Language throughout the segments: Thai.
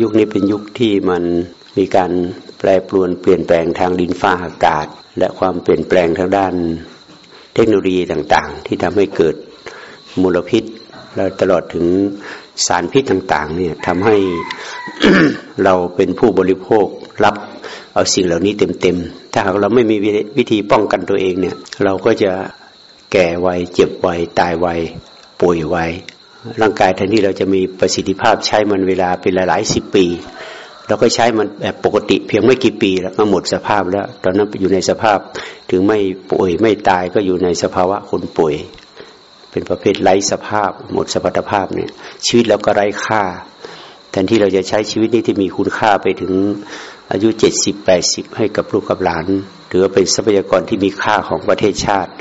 ยุคนี้เป็นยุคที่มันมีการแปรปรวนเปลี่ยนแปลงทางดินฟ้าอากาศ และความเปลี่ยนแปลงทางด้านเทคโนโลยีต่างๆ ที่ทำให้เกิดมลพิษ แล้วตลอดถึงสารพิษต่าง ๆ เนี่ยทำให้เราเป็นผู้บริโภครับเอาสิ่งเหล่านี้เต็มๆ ถ้าหากเราไม่มีวิธีป้องกันตัวเองเนี่ย เราก็จะแก่ไวเจ็บไวตายไวป่วยไว ร่างกายแทนที่เราจะมีประสิทธิภาพใช้มันเวลาเป็นหลายๆสิบปีเราก็ใช้มันแบบปกติเพียงไม่กี่ปีแล้วก็หมดสภาพแล้ว ตอนนั้นอยู่ในสภาพถึงไม่ป่วยไม่ตายก็อยู่ในสภาวะคนป่วย เป็นประเภทไร้สภาพ หมดสมรรถภาพเนี่ย ชีวิตเราก็ไร้ค่าแทนที่เราจะใช้ชีวิตนี้ที่มีคุณค่าไปถึงอายุเจ็ดสิบแปดสิบให้กับลูกกับหลานถือว่าเป็นทรัพยากรที่มีค่าของประเทศชาติ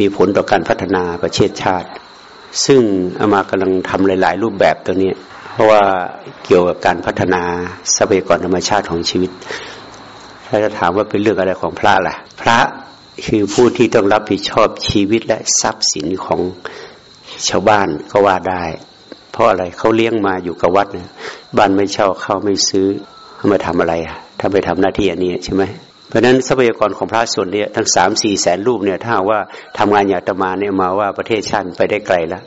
มีผลต่อการพัฒนาประเทศชาติ ซึ่งอามากำลังทำหลาย ๆ รูปแบบตัวนี้ เพราะว่าเกี่ยวกับการพัฒนาทรัพยากรธรรมชาติของชีวิตถ้าจะถามว่าเป็นเรื่องอะไรของพระล่ะ พระคือผู้ที่ต้องรับผิดชอบชีวิตและทรัพย์สินของชาวบ้านก็ว่าได้ เพราะอะไรเขาเลี้ยงมาอยู่กับวัดบ้านไม่เช่าเข้าไม่ซื้อมาทำอะไรอะถ้าไปทำหน้าที่อันนี้ใช่ไหม ราะนั้นทรัพยากรของพระส่วนนี้ทั้งสามสี่แสนรูปเนี่ย ถ้าว่าทำงานอย่างตมาเนี่ยมาว่าประเทศชาติไปได้ไกลแล้ว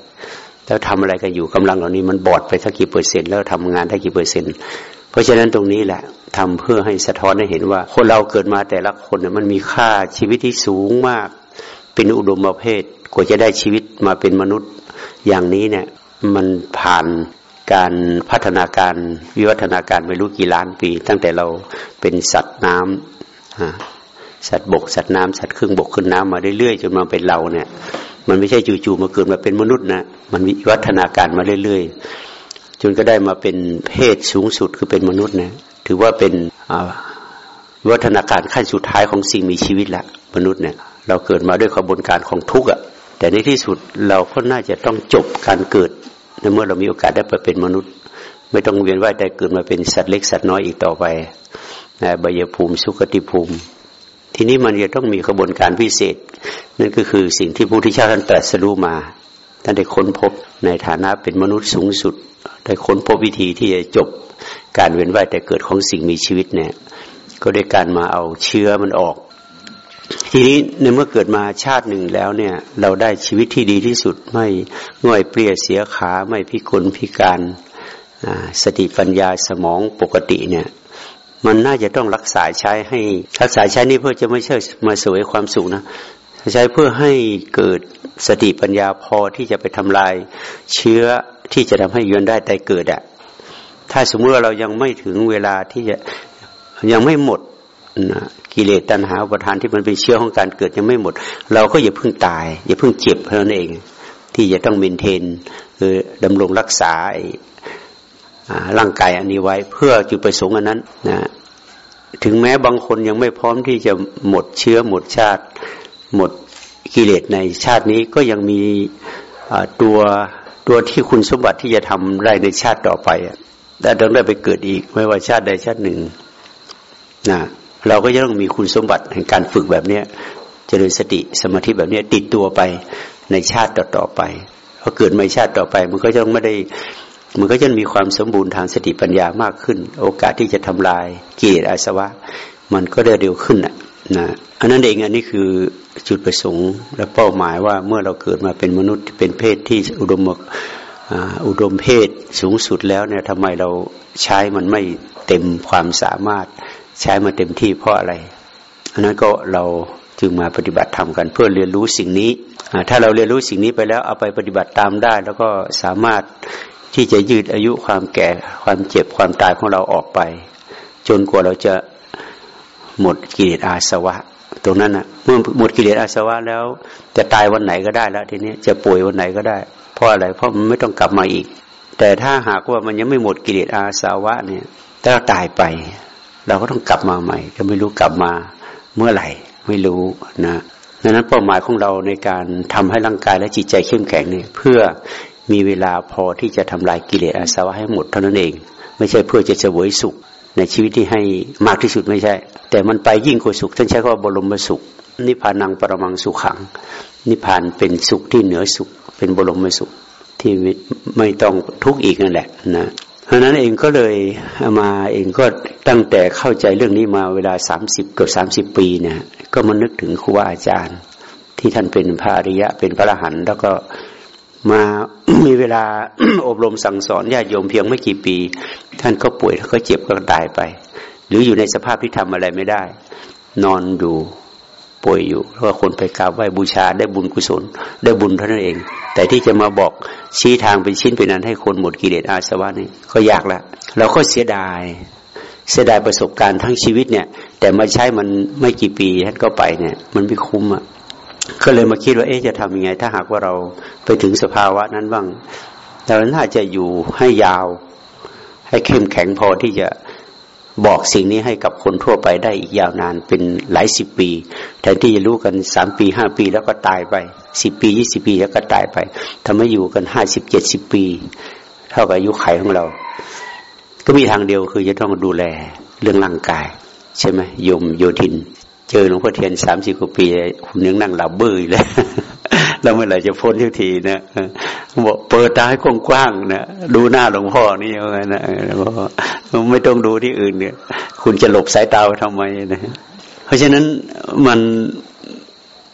แล้วทำอะไรกันอยู่กำลังเหล่านี้มันบอดไปสักกี่เปอร์เซ็นต์แล้วทำงานได้กี่เปอร์เซ็นต์เพราะฉะนั้นตรงนี้แหละทำเพื่อให้สะท้อนให้เห็นว่า คนเราเกิดมาแต่ละคนเนี่ยมันมีค่าชีวิตที่สูงมาก เป็นอุดมประเภทกว่าจะได้ชีวิตมาเป็นมนุษย์อย่างนี้เนี่ย มันผ่านการพัฒนาการวิวัฒนาการไม่รู้กี่ล้านปี ตั้งแต่เราเป็นสัตว์น้ำ สัตว์บกสัตว์น้ำสัตว์ครึ่งบกขึ้นน้ำมาเรื่อยๆจนมาเป็นเราเนี่ย มันไม่ใช่จู่ๆมาเกิดมาเป็นมนุษย์นะมันวิวัฒนาการมาเรื่อยๆ จนก็ได้มาเป็นเพศสูงสุดคือเป็นมนุษย์นะถือว่าเป็นวิวัฒนาการขั้นสุดท้ายของสิ่งมีชีวิตละมนุษย์เนี่ย เราเกิดมาด้วยกระบวนการของทุกข์อะแต่ในที่สุดเราก็น่าจะต้องจบการเกิดในเมื่อเรามีโอกาสได้ไปเป็นมนุษย์ ไม่ต้องเวียนว่ายแต่เกิดมาเป็นสัตว์เล็กสัตว์น้อยอีกต่อไป นะบยภูมิ สุขติภูมิ ทีนี้มันจะต้องมีกระบวนการพิเศษ นั่นก็คือสิ่งที่พระพุทธเจ้าท่านตรัสรู้มาท่านได้ค้นพบในฐานะเป็นมนุษย์สูงสุด ได้ค้นพบวิธีที่จะจบการเวียนว่ายแต่เกิดของสิ่งมีชีวิตเนี่ย ก็ได้การมาเอาเชื้อมันออก ทีนี้ในเมื่อเกิดมาชาติหนึ่งแล้วเนี่ย เราได้ชีวิตที่ดีที่สุดไม่ง่อยเปรี้ยเสียขาไม่พิกลพิการสติปัญญาสมองปกติเนี่ย มันน่าจะต้องรักษาใช้ให้รักษาใช้นี่เพื่อจะไม่ใช่มาสวยความสุขนะใช้เพื่อให้เกิดสติปัญญาพอที่จะไปทำลายเชื้อที่จะทำให้ยืนได้แต่เกิดอะถ้าสมมติว่าเรายังไม่ถึงเวลาที่จะยังไม่หมดนะกิเลสตัณหาอุปทานที่มันเป็นเชื้อของการเกิดยังไม่หมด เราก็อย่าเพิ่งตาย อย่าเพิ่งเจ็บเท่านั้นเอง ที่จะต้องเมนเทนคือดำรงรักษา ร่างกายอันนี้ไว้ เพื่อจุดประสงค์อันนั้นนะถึงแม้บางคนยังไม่พร้อมที่จะหมดเชื้อหมดชาติ หมดกิเลสในชาตินี้ก็ยังมีตัวตัวที่คุณสมบัติที่จะทำได้ในชาติต่อไปแต่ต้องได้ไปเกิดอีก ไม่ว่าชาติใดชาติหนึ่งนะเราก็จะต้องมีคุณสมบัติแห่งการฝึกแบบเนี้ยเจริญสติสมาธิแบบนี้ติดตัวไปในชาติต่อๆไปพอเกิดไม่ชาติต่อไป มันก็จะไม่ได้ มันก็จะมีความสมบูรณ์ทางสติปัญญามากขึ้น โอกาสที่จะทำลายกิเลสอาสวะ มันก็ได้เร็วขึ้นนะนะอันนั้นเองอันนี้คือจุดประสงค์และเป้าหมายว่าเมื่อเราเกิดมาเป็นมนุษย์เป็นเพศที่อุดมอุดมเพศสูงสุดแล้วเนี่ยทำไมเราใช้มันไม่เต็มความสามารถใช้มาเต็มที่เพราะอะไรอันนั้นก็เราจึงมาปฏิบัติธรรมกันเพื่อเรียนรู้สิ่งนี้ ถ้าเราเรียนรู้สิ่งนี้ไปแล้วเอาไปปฏิบัติตามได้ แล้วก็สามารถ ที่จะยืดอายุความแก่ความเจ็บความตายของเราออกไป จนกว่าเราจะหมดกิเลสอาสวะ ตรงนั้นนะเมื่อหมดกิเลสอาสวะแล้ว จะตายวันไหนก็ได้แล้วทีนี้จะป่วยวันไหนก็ได้ เพราะอะไรเพราะมันไม่ต้องกลับมาอีก แต่ถ้าหากว่ามันยังไม่หมดกิเลสอาสวะเนี่ยถ้าเราตายไป เราก็ต้องกลับมาใหม่ก็ไม่รู้กลับมาเมื่อไหร่ไม่รู้นะดังนั้นเป้าหมายของเราในการทำให้ร่างกายและจิตใจเข้มแข็งเนี่ยเพื่อ มีเวลาพอที่จะทำลายกิเลสอาสวะให้หมดเท่านั้นเอง ไม่ใช่เพื่อจะเสวยสุข ในชีวิตที่ให้มากที่สุดไม่ใช่ แต่มันไปยิ่งกว่าสุขท่านใช้คำว่าบรมสุข นิพพานังปรมังสุขขัง นิพพานเป็นสุขที่เหนือสุข เป็นบรมสุขที่ไม่ต้องทุกข์อีกนั่นแหละนะเพราะนั้นเองก็เลยมาเองก็ตั้งแต่เข้าใจเรื่องนี้มาเวลาสามสิบเกือบสามสิบปีเนี่ยก็มานึกถึงครูบาอาจารย์ ที่ท่านเป็นพระอริยะเป็นพระอรหันต์แล้วก็ มามีเวลาอบรมสั่งสอนญาติโยมเพียงไม่กี่ปี ท่านก็ป่วยก็เจ็บก็ตายไป หรืออยู่ในสภาพที่ทำอะไรไม่ได้ นอนอยู่ป่วยอยู่แล้วคนไปกราบไหว้บูชาได้บุญกุศล ได้บุญเท่านั้นเอง แต่ที่จะมาบอกชี้ทางเป็นชิ้นเป็นนั้นให้คนหมดกิเลสอาสวะนี่ก็ยากละเราก็เสียดาย เสียดายประสบการณ์ทั้งชีวิตเนี่ย แต่มาใช้มันไม่กี่ปีท่านก็ไปเนี่ย มันไม่คุ้มอะ ก็เลยมาคิดว่าเอ๊ะจะทำยังไง ถ้าหากว่าเราไปถึงสภาวะนั้นบ้างเราน่าจะอยู่ให้ยาว ให้เข้มแข็งพอที่จะบอกสิ่งนี้ให้กับคนทั่วไปได้อีกยาวนานเป็นหลายสิบปีแทนที่จะรู้กันสามปีห้าปีแล้วก็ตายไปสิบปียี่สิบปีแล้วก็ตายไปทำให้อยู่กันห้าสิบเจ็ดสิบปี เท่ากับอายุไขของเรา ก็มีทางเดียวคือจะต้องดูแลเรื่องร่างกาย ใช่ไหมยมโยทิน เจอหลวงพ่อเทียนสามสิบกว่าปีคุณยังนั่งหลับเบื่อเลยแล้วเมื่อไหร่จะพ้นทุกทีนะบอกเปิดตาให้กว้างๆนะดูหน้าหลวงพ่อนี่ยังไงนะไม่ต้องดูที่อื่นเนี่ย คุณจะหลบสายตาทำไมนะเพราะฉะนั้นมัน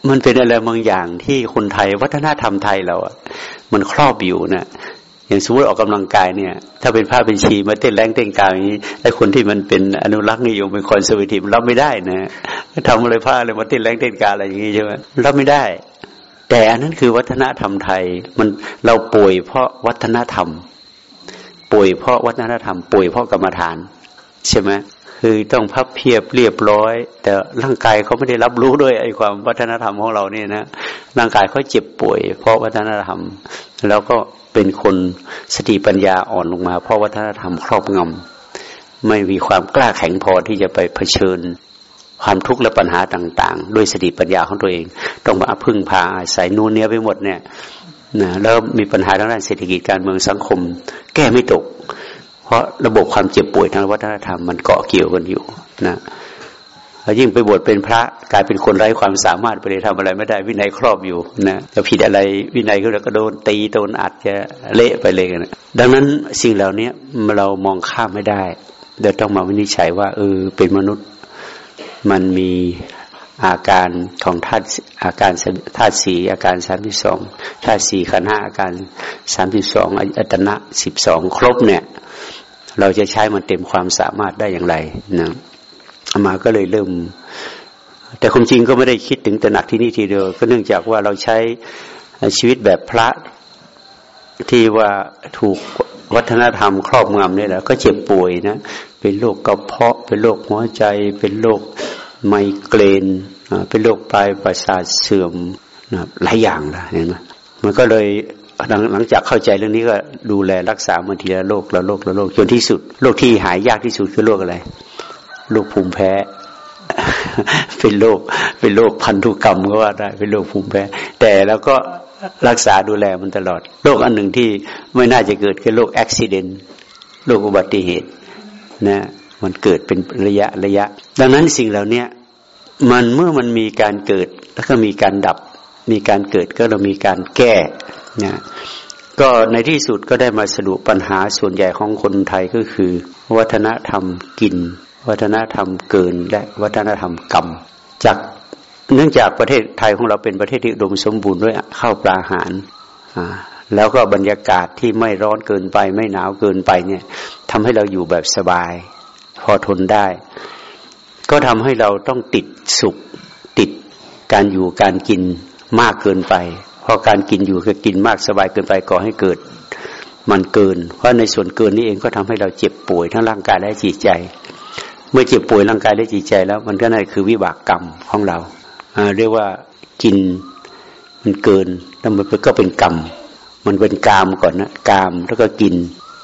มันเป็นอะไรบางอย่างที่คนไทยวัฒนธรรมไทยเราอะมันครอบอยู่นะ อย่างสมมติออกกำลังกายเนี่ย ถ้าเป็นผ้าเป็นชีมาเต้นแรงเต้นกายอย่างนี้ไอ้คนที่มันเป็นอนุรักษ์นิยมเป็นคอนเซอร์วทีฟรับไม่ได้นะทำอะไรผ้าอะไรมาเต้นแรงเต้นกายอะไรอย่างนี้ใช่ไหมรับไม่ได้ แต่อันนั้นคือวัฒนธรรมไทยมันเราป่วยเพราะวัฒนธรรม ป่วยเพราะวัฒนธรรม ป่วยเพราะกรรมฐาน ใช่ไหมคือต้องพับเพียบเรียบร้อย แต่ร่างกายเขาไม่ได้รับรู้ด้วยไอ้ความวัฒนธรรมของเราเนี่ยนะร่างกายเขาเจ็บป่วย เพราะวัฒนธรรม แล้วก็ เป็นคนสติปัญญาอ่อนลงมา เพราะวัฒนธรรมครอบงำไม่มีความกล้าแข็งพอที่จะไปเผชิญ ความทุกข์และปัญหาต่าง ๆ ด้วยสติปัญญาของตัวเอง ต้องมาพึ่งพาใส่นูนเนี้ยไปหมดเนี่ยนะแล้วมีปัญหาทางด้านเศรษฐกิจการเมืองสังคม แก้ไม่ตก เพราะระบบความเจ็บป่วยทางวัฒนธรรมมันเกาะเกี่ยวกันอยู่นะ แล้วยิ่งไปบวชเป็นพระกลายเป็นคนไร้ความสามารถไปเลยทำอะไรไม่ได้วินัยครอบอยู่นะจะผิดอะไรวินัยก็ก็โดนตีโดนอัดจะเละไปเลยนะดังนั้นสิ่งเหล่านี้เรามองข้ามไม่ได้เดี๋ยวต้องมาวินิจฉัยว่าเออเป็นมนุษย์มันมีอาการของธาตุอาการธาตุสีอาการสามสิบสองธาตุสีขันห้าอาการสามสิบสองอัตนะสิบสองครบเนี่ย เราจะใช้มันเต็มความสามารถได้อย่างไรนะ มาก็เลยเริ่ม แต่ความจริงก็ไม่ได้คิดถึงตระหนักที่นี่ทีเดียว ก็เนื่องจากว่าเราใช้ชีวิตแบบพระที่ว่าถูกวัฒนธรรมครอบงำเนี่ยแหละก็เจ็บป่วยนะ เป็นโรคกระเพาะ เป็นโรคหัวใจ เป็นโรคไมเกรนเป็นโรคปลายประสาทเสื่อมหลายอย่างนะเห็นไหมมันก็เลยหลังจากเข้าใจเรื่องนี้ก็ดูแลรักษามันทีละโรคละโรคละโรคจนที่สุดโรคที่หายยากที่สุดคือโรคอะไร โรคภูมิแพ้ เป็นโรคเป็นโรคพันธุกรรมก็ว่าได้เป็นโรคภูมิแพ้ แต่แล้วก็รักษาดูแลมันตลอดโรคอันหนึ่งที่ไม่น่าจะเกิดคือโรคอุบิเหตุโรคอุบัติเหตุนะมันเกิดเป็นระยะระยะ ดังนั้นสิ่งเหล่านี้มันเมื่อมันมีการเกิดแล้วก็มีการดับ มีการเกิดก็เรามีการแก้นะก็ในที่สุดก็ได้มาสรุปปัญหาส่วนใหญ่ของคนไทยก็คือ วัฒนธรรมกิน วัฒนธรรมเกินและวัฒนธรรมกรรม จากเนื่องจากประเทศไทยของเราเป็นประเทศที่อุดมสมบูรณ์ด้วยข้าวปลาอาหารแล้วก็บรรยากาศที่ไม่ร้อนเกินไป ไม่หนาวเกินไปเนี่ยทำให้เราอยู่แบบสบาย พอทนได้ ก็ทำให้เราต้องติดสุข ติดการอยู่การกินมากเกินไปพราะการกินอยู่คือกินมากสบายเกินไปก่อให้เกิด มันเกิน เพราะในส่วนเกินนี้เองก็ทำให้เราเจ็บป่วยทั้งร่างกายและจิตใจ เมื่อเจ็บป่วยร่างกายและจิตใจแล้ว มันก็นั่นคือวิบากกรรมของเราเรียกว่ากินมันเกินแล้วมันก็เป็นกรรม มันเป็นกามก่อนนะกามแล้วก็กิน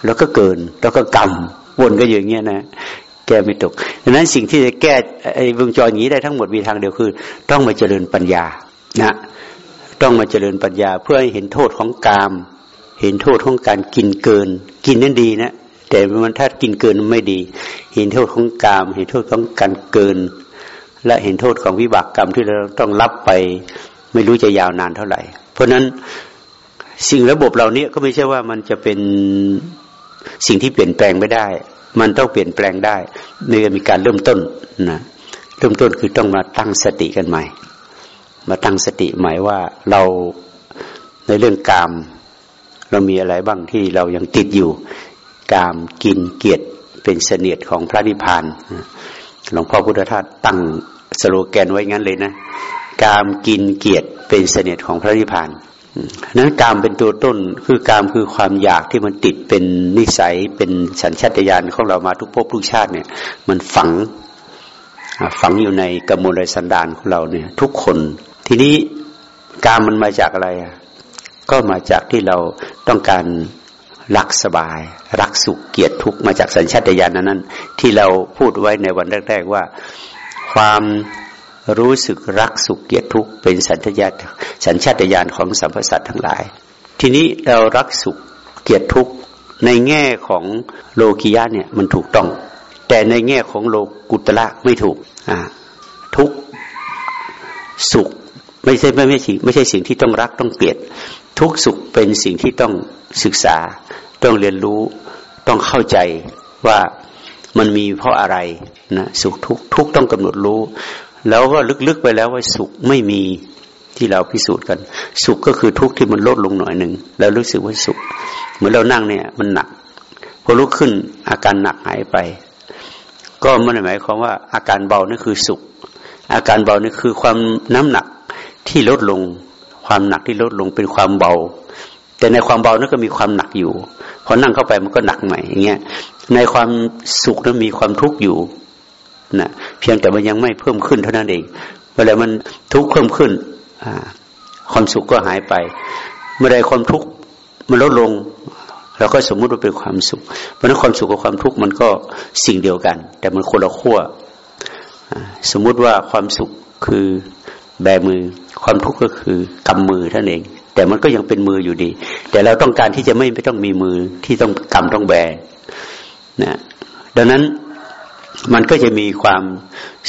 แล้วก็เกิน แล้วก็กรรมวนก็อย่างเงี้ยนะแก้ไม่ตกดังนั้นสิ่งที่จะแก้ไอ้วงจรอย่างนี้ได้ทั้งหมดมีทางเดียวคือ ต้องมาเจริญปัญญานะต้องมาเจริญปัญญาเพื่อให้เห็นโทษของกาม เห็นโทษของการกินเกิน กินนั่นดีนะ แต่มันถ้ากินเกินไม่ดี เห็นโทษของกาม เห็นโทษของการเกิน และเห็นโทษของวิบากกรรมที่เราต้องรับไป ไม่รู้จะยาวนานเท่าไหร่ เพราะนั้นสิ่งระบบเหล่านี้ก็ไม่ใช่ว่ามันจะเป็นสิ่งที่เปลี่ยนแปลงไม่ได้ มันต้องเปลี่ยนแปลงได้เมื่อมีการเริ่มต้นนะเริ่มต้นคือต้องมาตั้งสติกันใหม่ มาตั้งสติหม่ว่าเราในเรื่องกาม เรามีอะไรบ้างที่เรายังติดอยู่ กามกินเกียรติเป็นเสนียดของพระนิพพานหลวงพ่อพุทธทาสตั้งสโลแกนไว้งั้นเลยนะกามกินเกียรติเป็นเสนียดของพระนิพพานนั้นกามเป็นตัวต้นคือกามคือความอยากที่มันติดเป็นนิสัยเป็นสัญชาตญาณของเรามาทุกภพทุกชาติเนี่ย มันฝังฝังอยู่ในกมลสันดานของเราเนี่ย ทุกคน ทีนี้กามมันมาจากอะไรอะก็มาจากที่เราต้องการ รักสบาย รักสุขเกียรติทุกมาจากสัญชาตญาณนั้น ที่เราพูดไว้ในวันแรก ๆว่า ความรู้สึกรักสุขเกียรติทุกเป็นสัญชาตญาณสัญชาตญาณของสัมพสัตว์ทั้งหลาย ทีนี้เรารักสุขเกียรติทุกในแง่ของโลกิยะเนี่ยมันถูกต้อง แต่ในแง่ของโลกุตละไม่ถูกอ่าทุกสุขไม่ใช่ไม่ไม่ใช่ไม่ใช่สิ่งที่ต้องรักต้องเกลียด ทุกสุขเป็นสิ่งที่ต้องศึกษา ต้องเรียนรู้ต้องเข้าใจว่ามันมีเพราะอะไรนะสุขทุกทุกต้องกำหนดรู้ แล้วก็ลึกๆไปแล้วว่าสุขไม่มีที่เราพิสูจน์กัน สุขก็คือทุกที่มันลดลงหน่อยหนึ่งแล้วรู้สึกว่าสุข เหมือนเรานั่งเนี่ย มันหนักพอลุกขึ้นอาการหนักหายไป ก็มันหมายความว่าอาการเบานั่นคือสุข อาการเบานี่คือความน้ำหนักที่ลดลง ความหนักที่ลดลงเป็นความเบา แต่ในความเบานั้นก็มีความหนักอยู่ พอนั่งเข้าไปมันก็หนักใหม่อย่างเงี้ยในความสุขนั้นมีความทุกข์อยู่นะเพียงแต่มันยังไม่เพิ่มขึ้นเท่านั้นเองเวลามันทุกข์เพิ่มขึ้นความสุขก็หายไป เมื่อใดความทุกข์มันลดลงเราก็สมมุติว่าเป็นความสุข เพราะนั้นความสุขกับความทุกข์มันก็สิ่งเดียวกัน แต่มันคนละขั้วสมมุติว่าความสุขคือ แบมือ ความทุกข์ก็คือกำมือท่านเอง แต่มันก็ยังเป็นมืออยู่ดี แต่เราต้องการที่จะไม่ไม่ต้องมีมือที่ต้องกำต้องแบนะดังนั้นมันก็จะมีความ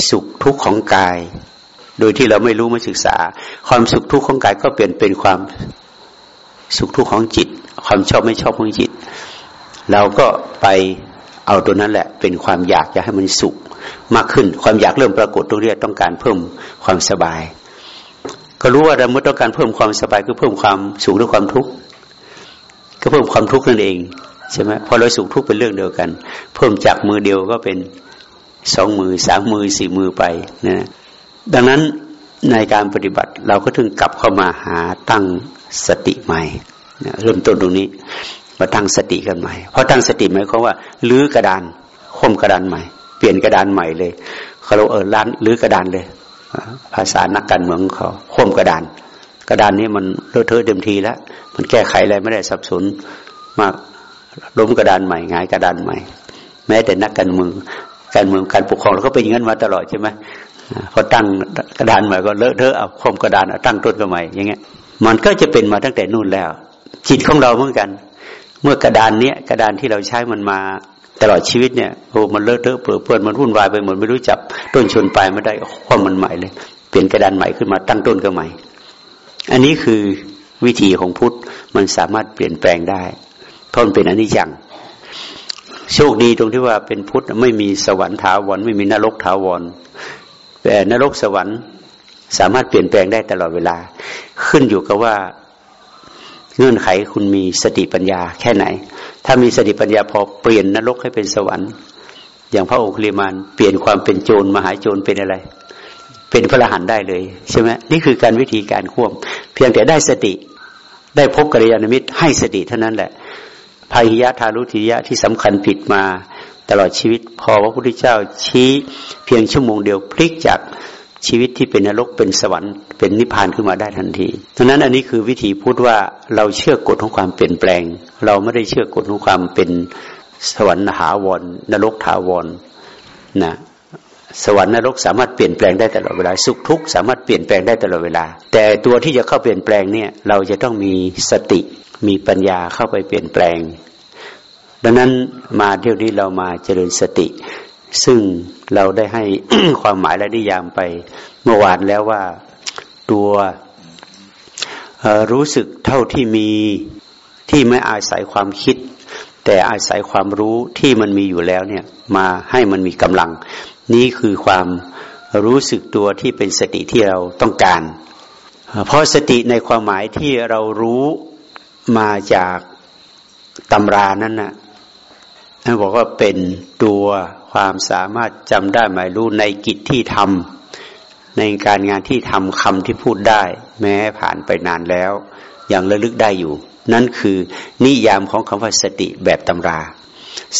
สุขทุกข์ของกาย โดยที่เราไม่รู้ไม่ศึกษา ความสุขทุกข์ของกายก็เปลี่ยนเป็นความสุขทุกข์ของจิต ความชอบไม่ชอบของจิต เราก็ไปเอาตัวนั้นแหละ เป็นความอยากจะให้มันสุขมากขึ้น ความอยากเริ่มปรากฏตรงนี้ต้องการเพิ่มความสบาย ก็รู้ว่าเราเมื่อต้องการเพิ่มความสบายก็เพิ่มความสุขหรือความทุกข์ก็เพิ่มความทุกข์นั่นเองใช่ไหมพอเราสุขทุกข์เป็นเรื่องเดียวกัน เพิ่มจากมือเดียวก็เป็นสองมือสามมือสี่มือไปนะดังนั้นในการปฏิบัติเราก็ถึงกลับเข้ามาหาตั้งสติใหม่นะเริ่มต้นตรงนี้มาตั้งสติกันใหม่เพราะตั้งสติหมายความว่าลื้อกระดานข่มกระดานใหม่ เปลี่ยนกระดานใหม่เลยเขาเราเออล้านลื้อกระดานเลย ภาษานักการเมืองเขาข่มกระดาน กระดานนี้มันเลอะเทอะเต็มทีแล้ว มันแก้ไขอะไรไม่ได้สับสนมากล้มกระดานใหม่งายกระดานใหม่ แม้แต่นักการเมืองการเมืองการปกครองเราก็เป็นอย่างนั้นมาตลอดใช่ไหมพอตั้งกระดานใหม่ก็เลอะเทอะเอาคมกระดานตั้งต้นก็ใหม่อย่างเงี้ยมันก็จะเป็นมาตั้งแต่นู่นแล้ว จิตของเราเหมือนกัน เมื่อกระดานเนี้ยกระดานที่เราใช้มันมา ตลอดชีวิตเนี่ยโอ้มันเลอะเทอะเปื้อเปื้อนมันวุ่นวายไปหมดไม่รู้จับต้นชนปลายไม่ได้ความมันใหม่เลย เปลี่ยนกระดานใหม่ขึ้นมาตั้งต้นก็ใหม่ อันนี้คือวิธีของพุทธมันสามารถเปลี่ยนแปลงได้เพราะมันเป็นอนิจจังโชคดีตรงที่ว่าเป็นพุทธไม่มีสวรรค์ถาวรไม่มีนรกถาวรแต่นรกสวรรค์สามารถเปลี่ยนแปลงได้ตลอดเวลา ขึ้นอยู่กับว่า เงื่อนไขคุณมีสติปัญญาแค่ไหน ถ้ามีสติปัญญาพอเปลี่ยนนรกให้เป็นสวรรค์ อย่างพระโอคลิมานเปลี่ยนความเป็นโจรมหาโจรเป็นอะไร เป็นพระรหันได้เลยใช่ไหมนี่คือการวิธีการควบ เพียงแต่ได้สติได้พบกัลยาณมิตรให้สติเท่านั้นแหละพาหิยะทารุทิยะที่สำคัญผิดมาตลอดชีวิต พอพระพุทธเจ้าชี้เพียงชั่วโมงเดียวพลิกจาก ชีวิตที่เป็นนรกเป็นสวรรค์เป็นนิพพานขึ้นมาได้ทันทีดังนั้นอันนี้คือวิธีพูดว่าเราเชื่อกฎของความเปลี่ยนแปลง เราไม่ได้เชื่อกฎของความเป็นสวรรค์หาวรนรกถาวรนะสวรรค์นรกสามารถเปลี่ยนแปลงได้ตลอดเวลา สุขทุกข์สามารถเปลี่ยนแปลงได้ตลอดเวลา แต่ตัวที่จะเข้าเปลี่ยนแปลงเนี่ยเราจะต้องมีสติมีปัญญาเข้าไปเปลี่ยนแปลง ดังนั้นมาเที่ยวนี้เรามาเจริญสติ ซึ่ง เราได้ให้ความหมายและนิยามไปเมื่อวานแล้วว่าตัวรู้สึกเท่าที่มีที่ไม่อาศัยความคิด แต่อาศัยความรู้ที่มันมีอยู่แล้วเนี่ยมาให้มันมีกำลัง นี่คือความรู้สึกตัวที่เป็นสติที่เราต้องการ เพราะสติในความหมายที่เรารู้มาจากตำรานั้นนะ่ะท่านบอกว่าเป็นตัว ความสามารถจำได้หมายรู้ในกิจที่ทำในการงานที่ทำคำที่พูดได้ แม้ผ่านไปนานแล้วยังระลึกได้อยู่ นั่นคือนิยามของคำว่าสติแบบตำรา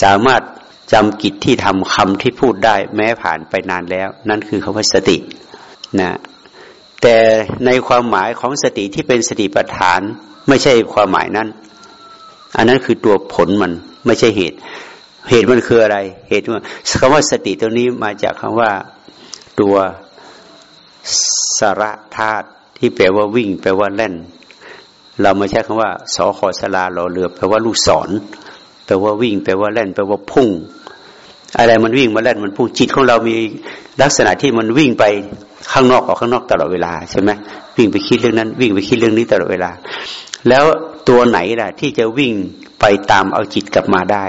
สามารถจำกิจที่ทำคำที่พูดได้ แม้ผ่านไปนานแล้ว นั่นคือคำว่าสตินะแต่ในความหมายของสติที่เป็นสติปัฏฐาน ไม่ใช่ความหมายนั้น อันนั้นคือตัวผลมันไม่ใช่เหตุ เหตุมันคืออะไร เหตุว่าคำว่าสติตัวนี้มาจากคำว่าตัวสระธาตุที่แปลว่าวิ่ง แปลว่าเล่น เราไม่ใช้คำว่าสอขอสลาหล่อเรือ แปลว่าลูกศรแปลว่าวิ่ง แปลว่าเล่น แปลว่าพุ่ง อะไรมันวิ่งมาเล่นมันพุ่งจิตของเรามีลักษณะที่มันวิ่งไปข้างนอกออกข้างนอกตลอดเวลาใช่ไหมวิ่งไปคิดเรื่องนั้น วิ่งไปคิดเรื่องนี้ตลอดเวลา แล้วตัวไหนล่ะที่จะวิ่งไปตามเอาจิตกลับมาได้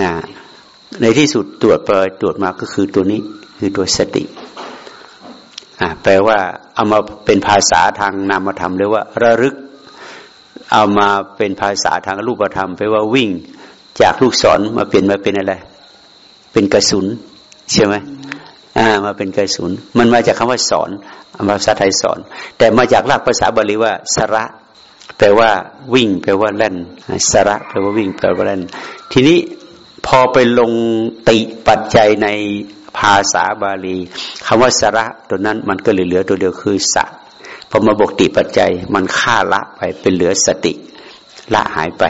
นะในที่สุดตรวจไปตรวจมาก็คือตัวนี้คือตัวสติแปลว่าเอามาเป็นภาษาทางนามธรรมเรียกว่า ระลึก เอามาเป็นภาษาทางรูปธรรมแปลว่าวิ่งจากลูกศรมาเปลี่ยนมาเป็นอะไร เป็นกระสุนใช่ไหมอ่ามาเป็นกระสุน มันมาจากคำว่าสอนภาษาไทยสอน แต่มาจากรากภาษาบาลีว่าสระแปลว่าวิ่ง แปลว่าเล่นสระแปลว่าวิ่งแปลว่าเล่น ทีนี้ พอไปลงติปัจจัยในภาษาบาลีคำว่าสระตัวนั้นมันก็เหลือตัวเดียวคือสะพอมาบกติปัจจัยมันฆ่าละไปเป็นเหลือสติละหายไป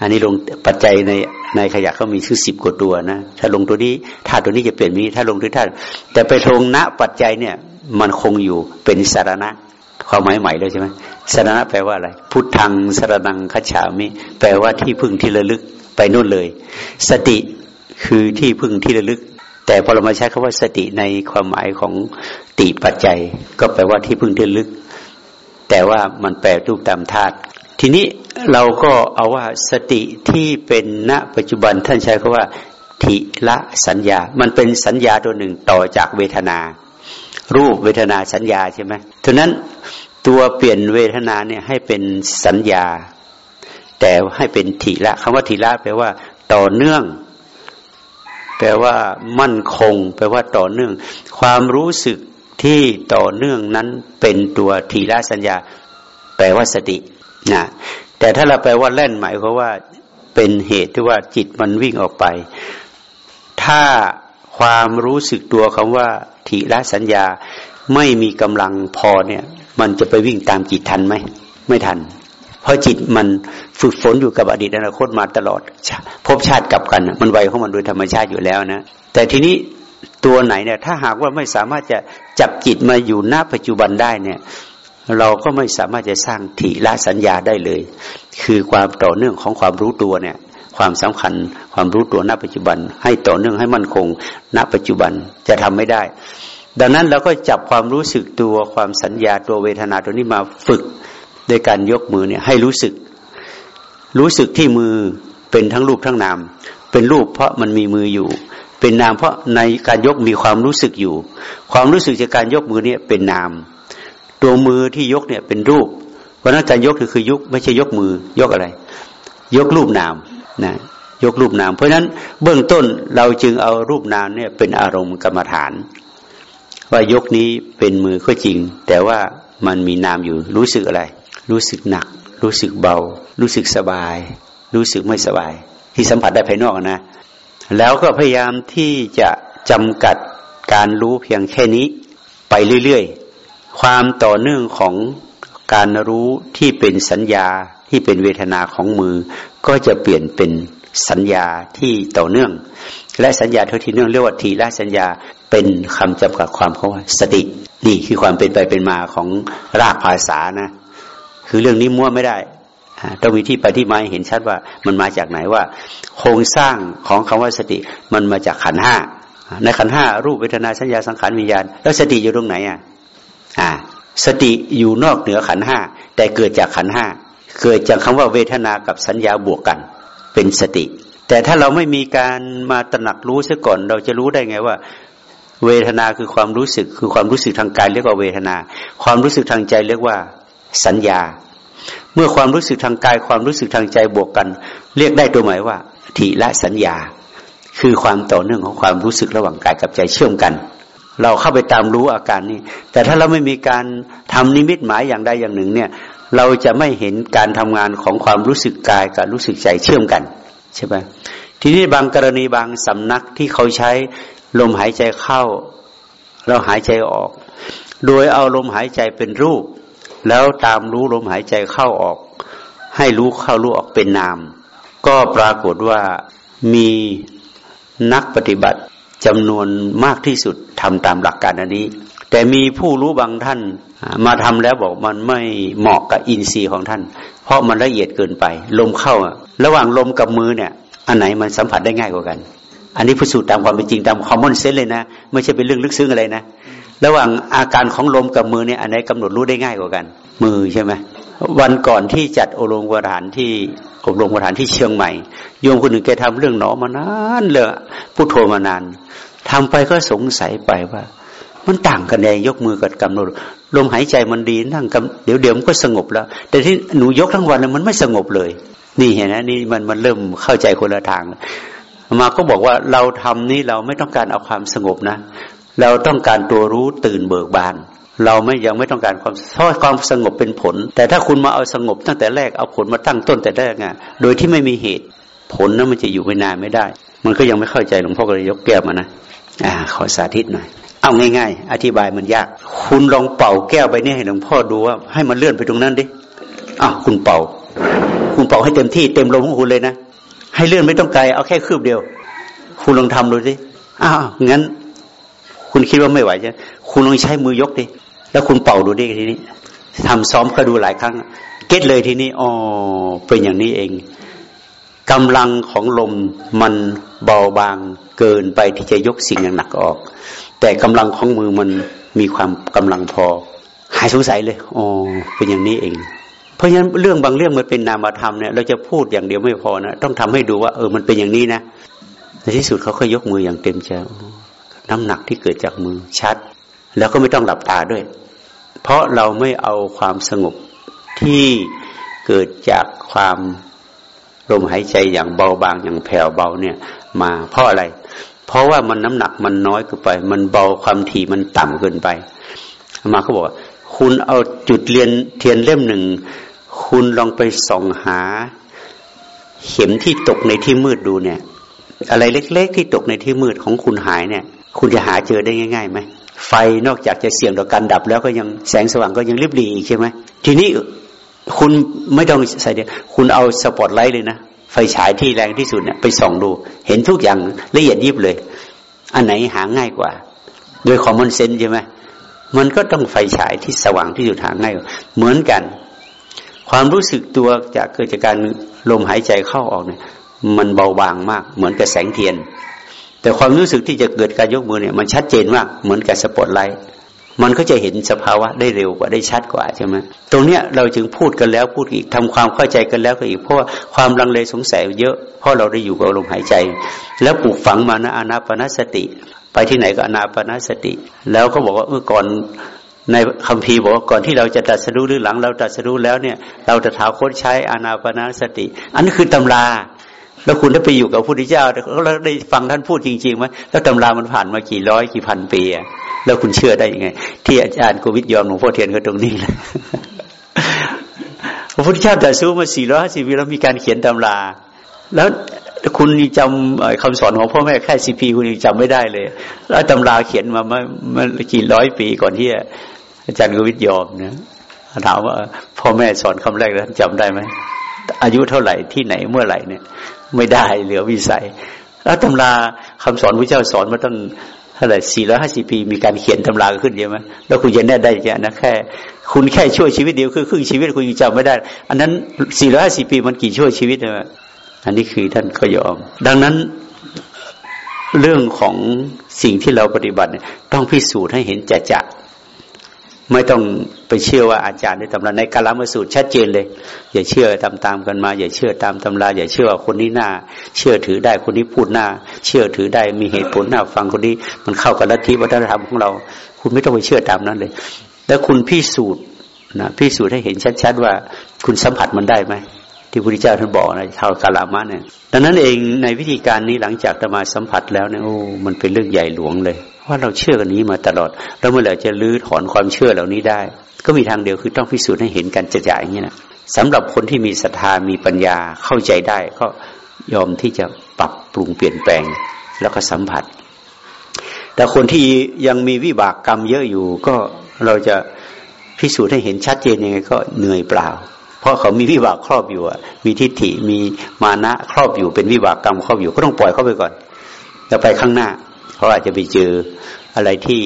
อันนี้ลงปัจจัยในในขยะเขามีชื่อสิบกว่าตัวนะ ถ้าลงตัวนี้ธาตุตัวนี้จะเปลี่ยนมีถ้าลงตัวธาตุแต่ไปลงณปัจจัยเนี่ย มันคงอยู่เป็นสารณะความหมายใหม่เลยใช่ไหมสารณะแปลว่าอะไร พุทธังสารนังคัจฉามิ แปลว่าที่พึ่งที่ระลึก ไปนู่นเลย สติคือที่พึ่งที่ระลึก แต่พอเรามาใช้คำว่าสติในความหมายของติปัจจัย ก็แปลว่าที่พึ่งที่ลึก แต่ว่ามันแปลรูปตามธาตุทีนี้เราก็เอาว่าสติที่เป็นณปัจจุบันท่านใช้คำว่าทิละสัญญา มันเป็นสัญญาตัวหนึ่งต่อจากเวทนา รูปเวทนาสัญญาใช่ไหมฉะนั้นตัวเปลี่ยนเวทนาเนี่ยให้เป็นสัญญา แต่ให้เป็นทิละคำว่าทิละแปลว่า ต่อเนื่อง แปลว่า มั่นคง แปลว่าต่อเนื่อง ความรู้สึกที่ต่อเนื่องนั้นเป็นตัวทีละสัญญา แปลว่าสตินะแต่ถ้าเราแปลว่าเล่นหมายความว่าเป็นเหตุที่ว่าจิตมันวิ่งออกไป ถ้าความรู้สึกตัวคำว่าทีละสัญญาไม่มีกำลังพอเนี่ย มันจะไปวิ่งตามจิตทันไหม ไม่ทัน เพราะจิตมันฝึกฝนอยู่กับอดีตอนาคตมาตลอดพบชาติกลับกัน มันไวของมันโดยธรรมชาติอยู่แล้วนะ แต่ทีนี้ตัวไหนเนี่ย ถ้าหากว่าไม่สามารถจะจับจิตมาอยู่ณปัจจุบันได้เนี่ย เราก็ไม่สามารถจะสร้างทีละสัญญาได้เลย คือความต่อเนื่องของความรู้ตัวเนี่ย ความสำคัญความรู้ตัวณปัจจุบัน ให้ต่อเนื่องให้มั่นคง ณปัจจุบันจะทำไม่ได้ ดังนั้นเราก็จับความรู้สึกตัวความสัญญาตัวเวทนาตัวนี้มาฝึก โดยการยกมือเนี่ยให้รู้สึก รู้สึกที่มือเป็นทั้งรูปทั้งนาม เป็นรูปเพราะมันมีมืออยู่ เป็นนามเพราะในการยกมีความรู้สึกอยู่ ความรู้สึกจากการยกมือเนี่ยเป็นนาม ตัวมือที่ยกเนี่ยเป็นรูป เพราะนั้นการยกคือคือยกไม่ใช่ยกมือยกอะไร ยกรูปนามนะยกรูปนาม เพราะฉะนั้นเบื้องต้นเราจึงเอารูปนามเนี่ยเป็นอารมณ์กรรมฐาน ว่ายกนี้เป็นมือก็จริง แต่ว่ามันมีนามอยู่รู้สึกอะไร รู้สึกหนัก รู้สึกเบา รู้สึกสบาย รู้สึกไม่สบาย ที่สัมผัสได้ภายนอกนะ แล้วก็พยายามที่จะจำกัดการรู้เพียงแค่นี้ไปเรื่อยๆ ความต่อเนื่องของการรู้ที่เป็นสัญญาที่เป็นเวทนาของมือ ก็จะเปลี่ยนเป็นสัญญาที่ต่อเนื่อง และสัญญาเท่าที่เนื่องเรียกว่าทีละสัญญาเป็นคำจำกัดความเขาว่าสตินี่คือความเป็นไปเป็นมาของรากภาษานะ คือเรื่องนี้มั่วไม่ได้ต้องมีที่ไปที่มาเห็นชัดว่ามันมาจากไหนว่า โครงสร้างของคำว่าสติมันมาจากขันห้าในขันห้ารูปเวทนาสัญญาสังขารวิญญาณ แล้วสติอยู่ตรงไหนอะอ่า สติอยู่นอกเหนือขันห้าแต่เกิดจากขันห้าเกิดจากคำว่าเวทนากับสัญญาบวกกัน เป็นสติ แต่ถ้าเราไม่มีการมาตระหนักรู้ซะก่อน เราจะรู้ได้ไงว่า เวทนาคือความรู้สึกคือความรู้สึกทางกายเรียกว่าเวทนา ความรู้สึกทางใจเรียกว่า สัญญา เมื่อความรู้สึกทางกายความรู้สึกทางใจบวกกัน เรียกได้ตัวหมายว่าทีละสัญญา คือความต่อเนื่องของความรู้สึกระหว่างกายกับใจเชื่อมกัน เราเข้าไปตามรู้อาการนี้ แต่ถ้าเราไม่มีการทำนิมิตหมายอย่างใดอย่างหนึ่งเนี่ยเราจะไม่เห็นการทำงานของความรู้สึกกายกับรู้สึกใจเชื่อมกันใช่ไหมทีนี้บางกรณีบางสำนักที่เขาใช้ลมหายใจเข้า เราหายใจออก โดยเอาลมหายใจเป็นรูป แล้วตามรู้ลมหายใจเข้าออก ให้รู้เข้ารู้ออกเป็นนาม ก็ปรากฏว่ามีนักปฏิบัติจำนวนมากที่สุดทำตามหลักการอันนี้ แต่มีผู้รู้บางท่านมาทำแล้วบอกมันไม่เหมาะกับอินทรีย์ของท่าน เพราะมันละเอียดเกินไป ลมเข้า ระหว่างลมกับมือเนี่ย อันไหนมันสัมผัสได้ง่ายกว่ากัน อันนี้พิสูจน์ตามความเป็นจริงตามคอมมอนเซนส์เลยนะ ไม่ใช่เป็นเรื่องลึกซึ้งอะไรนะ ระหว่างอาการของลมกับมือเนี่ยอันไหนกำหนดรู้ได้ง่ายกว่ากัน มือใช่ไหมวันก่อนที่จัดอบรมกรานที่อบรมกรานที่เชียงใหม่โยมคนหนึ่งแกทำเรื่องหนอมานานเลยพูดโทรมานานทำไปก็สงสัยไปว่า มันต่างกันเองยกมือกับกำหนดลมหายใจมันดีนั่งกำเดี๋ยวเดี๋ยวมันก็สงบแล้ว แต่ที่หนูยกทั้งวันมันไม่สงบเลย นี่เห็นไหมนี่มันมันเริ่มเข้าใจคนละทางมาก็บอกว่าเราทำนี่เราไม่ต้องการเอาความสงบนะ เราต้องการตัวรู้ตื่นเบิกบาน เราไม่ยังไม่ต้องการความเพราะความสงบเป็นผล แต่ถ้าคุณมาเอาสงบตั้งแต่แรกเอาผลมาตั้งต้นแต่แรกไงโดยที่ไม่มีเหตุ ผลนั้นมันจะอยู่ไปนานไม่ได้ มันก็ยังไม่เข้าใจหลวงพ่อก็เลยยกแก้วมานะอ่าขอสาธิตหน่อยเอาง่ายๆ อธิบายมันยาก คุณลองเป่าแก้วไปนี่ให้หลวงพ่อดูว่าให้มันเลื่อนไปตรงนั้นดิอ้าวคุณเป่า คุณเป่าให้เต็มที่เต็มลมของคุณเลยนะให้เลื่อนไม่ต้องไกลเอาแค่คืบเดียว คุณลองทำดูสิอ้าวงั้น คุณคิดว่าไม่ไหวใช่คุณลองใช้มือยกดิแล้วคุณเป่าดูดิทีนี้ทำซ้อมก็ดูหลายครั้ง เก็ตเลยทีนี้อ๋อเป็นอย่างนี้เองกำลังของลมมันเบาบางเกินไปที่จะยกสิ่งหนักออก แต่กำลังของมือมันมีความกำลังพอ หายสงสัยเลยอ๋อเป็นอย่างนี้เองเพราะฉะนั้นเรื่องบางเรื่องมันเป็นนามธรรมเนี่ยเราจะพูดอย่างเดียวไม่พอนะต้องทำให้ดูว่าเออมันเป็นอย่างนี้นะในที่สุดเขาก็ยกมืออย่างเต็มใจ น้ำหนักที่เกิดจากมือชัด แล้วก็ไม่ต้องหลับตาด้วย เพราะเราไม่เอาความสงบที่เกิดจากความลมหายใจอย่างเบาบางอย่างแผ่วเบาเนี่ยมาเพราะอะไร เพราะว่ามันน้ำหนักมันน้อยเกินไป มันเบาความถี่มันต่ำเกินไป มาเขาบอกคุณเอาจุดเรียนเทียนเล่มหนึ่ง คุณลองไปส่องหา เข็มที่ตกในที่มืดดูเนี่ย อะไรเล็ก ๆ ที่ตกในที่มืดของคุณหายเนี่ย คุณจะหาเจอได้ง่ายๆไหมไฟนอกจากจะเสี่ยงต่อการดับ แล้วก็ยังแสงสว่างก็ยังริบหรี่อีกใช่ไหมทีนี้คุณไม่ต้องใช้เทียนคุณเอาสปอตไลท์เลยนะไฟฉายที่แรงที่สุดเนี่ยไปส่องดู เห็นทุกอย่างละเอียดยิบเลย อันไหนหาง่ายกว่า โดย common sense ใช่ไหมมันก็ต้องไฟฉายที่สว่างที่สุดหาง่ายกว่าเหมือนกัน ความรู้สึกตัวจากเกิดจากการลมหายใจเข้าออกเนี่ย มันเบาบางมาก เหมือนกับแสงเทียน แต่ความรู้สึกที่จะเกิดการยกมือเนี่ยมันชัดเจนมากเหมือนกับสปอตไลท์มันก็จะเห็นสภาวะได้เร็วกว่าได้ชัดกว่าใช่ไหมตรงเนี้ยเราจึงพูดกันแล้วพูดอีกทำความเข้าใจกันแล้วก็อีกเพราะว่าความลังเลสงสัยเยอะเพราะเราได้อยู่กับลมหายใจ แล้วปลูกฝังมานะอนาปนสติ ไปที่ไหนก็อนาปนสติ แล้วก็บอกว่าเออก่อนในคำพีบอกว่าก่อนที่เราจะตัดสรู้หรือหลังเราตัดสรู้แล้วเนี่ย เราจะถาคตใช้อนาปนสติ อันนี้คือตำรา แล้วคุณได้ไปอยู่กับพระพุทธเจ้าแล้วได้ฟังท่านพูดจริงๆไหมแล้วตำรามันผ่านมากี่ร้อยกี่พันปีอะแล้วคุณเชื่อได้ยังไง ที่อาจารย์โควิดยอมหลวงพ่อเทียนก็ตรงนี้แหละพระพุทธเจ้าแต่สู้มาสี่ร้อยห้าสิบปีแล้วมีการเขียนตำรา แล้วคุณจำคำสอนของพ่อแม่แค่สิปีคุณยังจำไม่ได้เลย แล้วตำราเขียนมาเมื่อกี่ร้อยปีก่อนที่อาจารย์โควิดยอมนะถามว่า พ่อแม่สอนคำแรกแล้วจำได้ไหมอายุเท่าไหร่ที่ไหนเมื่อไหร่เนี่ย ไม่ได้เหลือวิสัย แล้วตำราคำสอนพระเจ้าสอนมาตั้งเท่าไหร่สี่ร้อยห้าสิบปีมีการเขียนตำราขึ้นเยอะไหมแล้วคุณจะแน่ได้แค่นะแค่ คุณแค่ช่วยชีวิตเดียวคือครึ่งชีวิตคุณยังจำไม่ได้ อันนั้นสี่ร้อยห้าสิบปีมันกี่ช่วยชีวิตนะอันนี้คือท่านก็ยอม ดังนั้นเรื่องของสิ่งที่เราปฏิบัติเนี่ยต้องพิสูจน์ให้เห็นจะจะไม่ต้อง เชื่อว่าอาจารย์ในตำราในกาลามสูตรชัดเจนเลย อย่าเชื่อตามตามกันมา อย่าเชื่อตามตำราอย่าเชื่อว่าคนนี้น่าเชื่อถือได้คนนี้พูดหน้า เชื่อถือได้มีเหตุผลน่าฟังคนนี้มันเข้ากับลัทธิวัฒนธรรมของเรา คุณไม่ต้องไปเชื่อตามนั้นเลย แล้วคุณพิสูจน์นะพิสูจน์ให้เห็นชัดๆว่าคุณสัมผัสมันได้ไหมที่พระพุทธเจ้าท่านบอกนะเท่ากาลามะเนี่ยดังนั้นเองในวิธีการนี้หลังจากธรรมาสัมผัสแล้วเนี่ยโอ้มันเป็นเรื่องใหญ่หลวงเลยว่าเราเชื่อกันนี้มาตลอด แล้วเมื่อไหร่จะลื้อถอนความเชื่อเหล่านี้ได้ ก็มีทางเดียวคือต้องพิสูจน์ให้เห็นกันจะจ่ายอย่างนี้นะสำหรับคนที่มีศรัทธามีปัญญาเข้าใจได้ ก็ยอมที่จะปรับปรุงเปลี่ยนแปลงแล้วก็สัมผัส แต่คนที่ยังมีวิบากกรรมเยอะอยู่ก็เราจะพิสูจน์ให้เห็นชัดเจนยังไงก็เหนื่อยเปล่า เพราะเขามีวิบากครอบอยู่มีทิฏฐิมีมานะครอบอยู่เป็นวิบากกรรมครอบอยู่ก็ต้องปล่อยเข้าไปก่อนแล้วไปข้างหน้าเขาอาจจะไปเจออะไรที่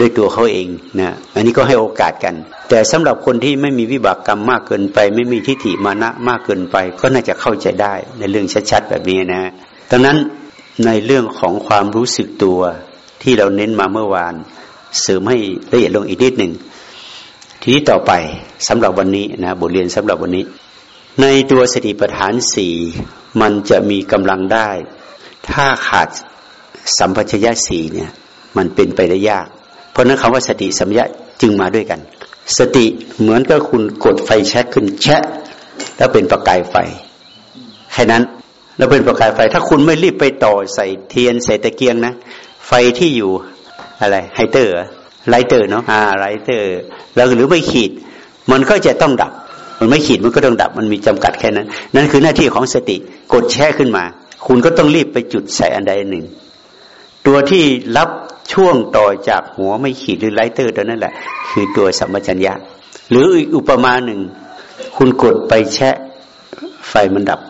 ด้วยตัวเขาเองนะอันนี้ก็ให้โอกาสกัน แต่สำหรับคนที่ไม่มีวิบากกรรมมากเกินไป ไม่มีทิฏฐิมานะมากเกินไป ก็น่าจะเข้าใจได้ในเรื่องชัดๆแบบนี้นะดังนั้นในเรื่องของความรู้สึกตัวที่เราเน้นมาเมื่อวานเสริมให้ละเอียดลงอีกนิดหนึ่งทีนี้ต่อไปสำหรับวันนี้นะบทเรียนสำหรับวันนี้ ในตัวสติปัฏฐานสี่มันจะมีกำลังได้ ถ้าขาดสัมปชัญญะสี่เนี่ย มันเป็นไปได้ยาก ราะนั้นคำว่าสติสัมยะจึงมาด้วยกัน สติเหมือนกับคุณกดไฟแช็คขึ้นแชะแล้วเป็นประกายไฟแค่นั้นแล้วเป็นประกายไฟ ถ้าคุณไม่รีบไปต่อใส่เทียนใส่ตะเกียงนะ ไฟที่อยู่อะไรไฮเตอร์ lighter เนาะอ่า lighter แล้วหรือไม้ขีด มันก็จะต้องดับ มันไม้ขีดมันก็ต้องดับ มันมีจำกัดแค่นั้น นั่นคือหน้าที่ของสติกดแช่ขึ้นมา คุณก็ต้องรีบไปจุดใส่อันใดหนึ่ง ตัวที่รับ ช่วงต่อจากหัวไม้ขีดหรือ lighter ตัวนั่นแหละ คือตัวสัมปชัญญะ หรืออีกอุปมาหนึ่ง คุณกดไปแช่ไฟมันดับ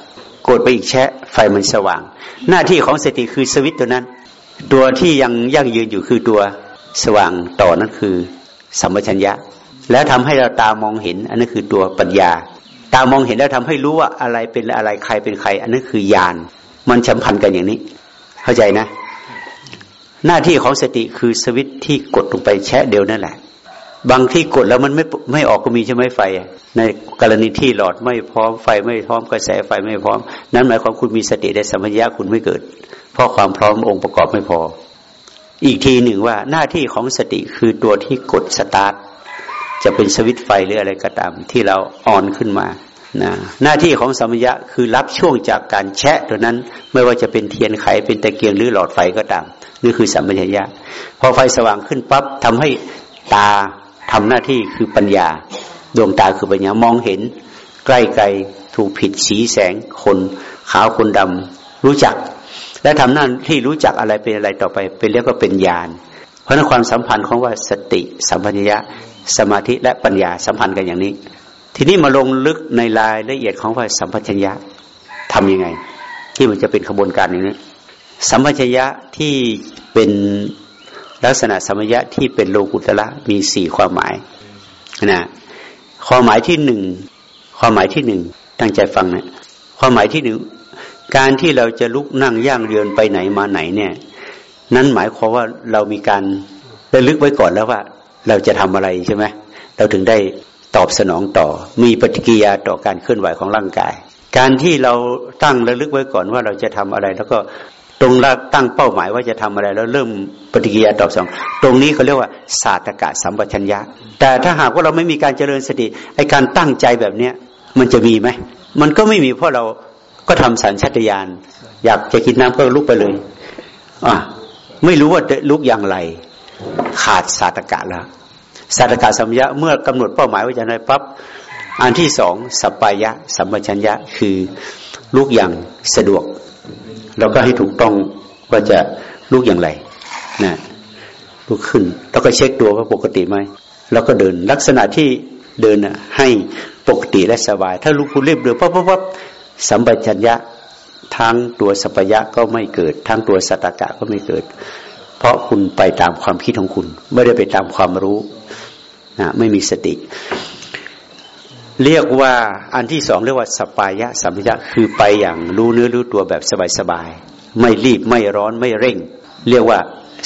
กดไปอีกแช่ไฟมันสว่าง หน้าที่ของสติคือสวิตตัวนั้น ตัวที่ยังยั่งยืนอยู่คือตัวสว่างต่อนั่นคือ สัมปชัญญะ แล้วทำให้เราตามองเห็น อันนั้นคือตัวปัญญา ตามองเห็นแล้วทำให้รู้ว่าอะไรเป็นอะไรใครเป็นใคร อันนั้นคือญาณมันสัมพันธ์กันอย่างนี้ เข้าใจนะ หน้าที่ของสติคือสวิตที่กดลงไปแชะเดียวนั่นแหละ บางที่กดแล้วมันไม่ไม่ออกก็มีใช่ไหมไฟ ในกรณีที่หลอดไม่พร้อมไฟไม่พร้อมกระแสไฟไม่พร้อม นั้นหมายความคุณมีสติได้สัมปชัญญะคุณไม่เกิด เพราะความพร้อมองค์ประกอบไม่พอ อีกทีหนึ่งว่าหน้าที่ของสติคือตัวที่กดสตาร์ทจะเป็นสวิตไฟหรืออะไรก็ตาม ที่เราออนขึ้นมา นะหน้าที่ของสมัญะคือรับช่วงจากการแชะตัวนั้น ไม่ว่าจะเป็นเทียนไขเป็นตะเกียงหรือหลอดไฟก็ตามนี่คือสัมปชัญญะพอไฟสว่างขึ้นปั๊บทำให้ตาทำหน้าที่คือปัญญา ดวงตาคือปัญญามองเห็น ใกล้ไกลถูกผิดสีแสงคนขาวคนดำรู้จัก และทำหน้าที่รู้จักอะไรเป็นอะไรต่อไป เป็นเรียกว่าเป็นญาณเพราะนั้นความสัมพันธ์ของว่าสติสัมปัญญะสมาธิและปัญญาสัมพันธ์กันอย่างนี้ ทีนี้มาลงลึกในรายละเอียดของว่าสัมปัญญะทํำยังไง ที่มันจะเป็นขบวนการอย่างนี้สัมปัญญะที่เป็นลักษณะสัมปัญญะที่เป็นโลกุตละมีสี่ความหมายนะความหมายที่หนึ่งความหมายที่หนึ่งตั้งใจฟังนะความหมายที่หนึ่งการที่เราจะลุกนั่งย่างเรือนไปไหนมาไหนเนี่ย นั้นหมายความว่าเรามีการระลึกไว้ก่อนแล้วว่า เราจะทำอะไรใช่ไหมเราถึงได้ ตอบสนองต่อ มีปฏิกิริยาต่อการเคลื่อนไหวของร่างกาย การที่เราตั้งระลึกไว้ก่อนว่าเราจะทำอะไร แล้วก็ตรงเราตั้งเป้าหมายว่าจะทำอะไร แล้วเริ่มปฏิกิริยาตอบสนอง ตรงนี้เขาเรียกว่าศาสตกะสัมปชัญญะ แต่ถ้าหากว่าเราไม่มีการเจริญสติไอการตั้งใจแบบเนี้ยมันจะมีไหมมันก็ไม่มีเพราะเราก็ทำสัญชาตญาณอยากจะกินน้ำก็ลุกไปเลยอะไม่รู้ว่าลุกอย่างไร ขาดศาสตกะแล้ว สตกะสัมยะเมื่อกำหนดเป้าหมายว่าจะได้ปั๊บอันที่สองสัปปายะ สัมปชัญญะคือลุกอย่างสะดวก แล้วก็ให้ถูกต้องว่าจะลุกอย่างไรนะลุกขึ้น แล้วก็เช็คตัวว่าปกติไหมแล้วก็เดินลักษณะที่เดินให้ปกติและสบาย ถ้าลุกคุณรีบเดินปั๊บปั๊บปั๊บสัมปชัญญะทั้งตัวสัพยะก็ไม่เกิด ทั้งตัวสัตกะก็ไม่เกิด เพราะคุณไปตามความคิดของคุณ ไม่ได้ไปตามความรู้ นะไม่มีสติ เรียกว่าอันที่สองเรียกว่าสปายะสัมปยะคือไปอย่างรู้เนื้อรู้ตัวแบบสบายๆไม่รีบไม่ร้อนไม่เร่ง เรียกว่า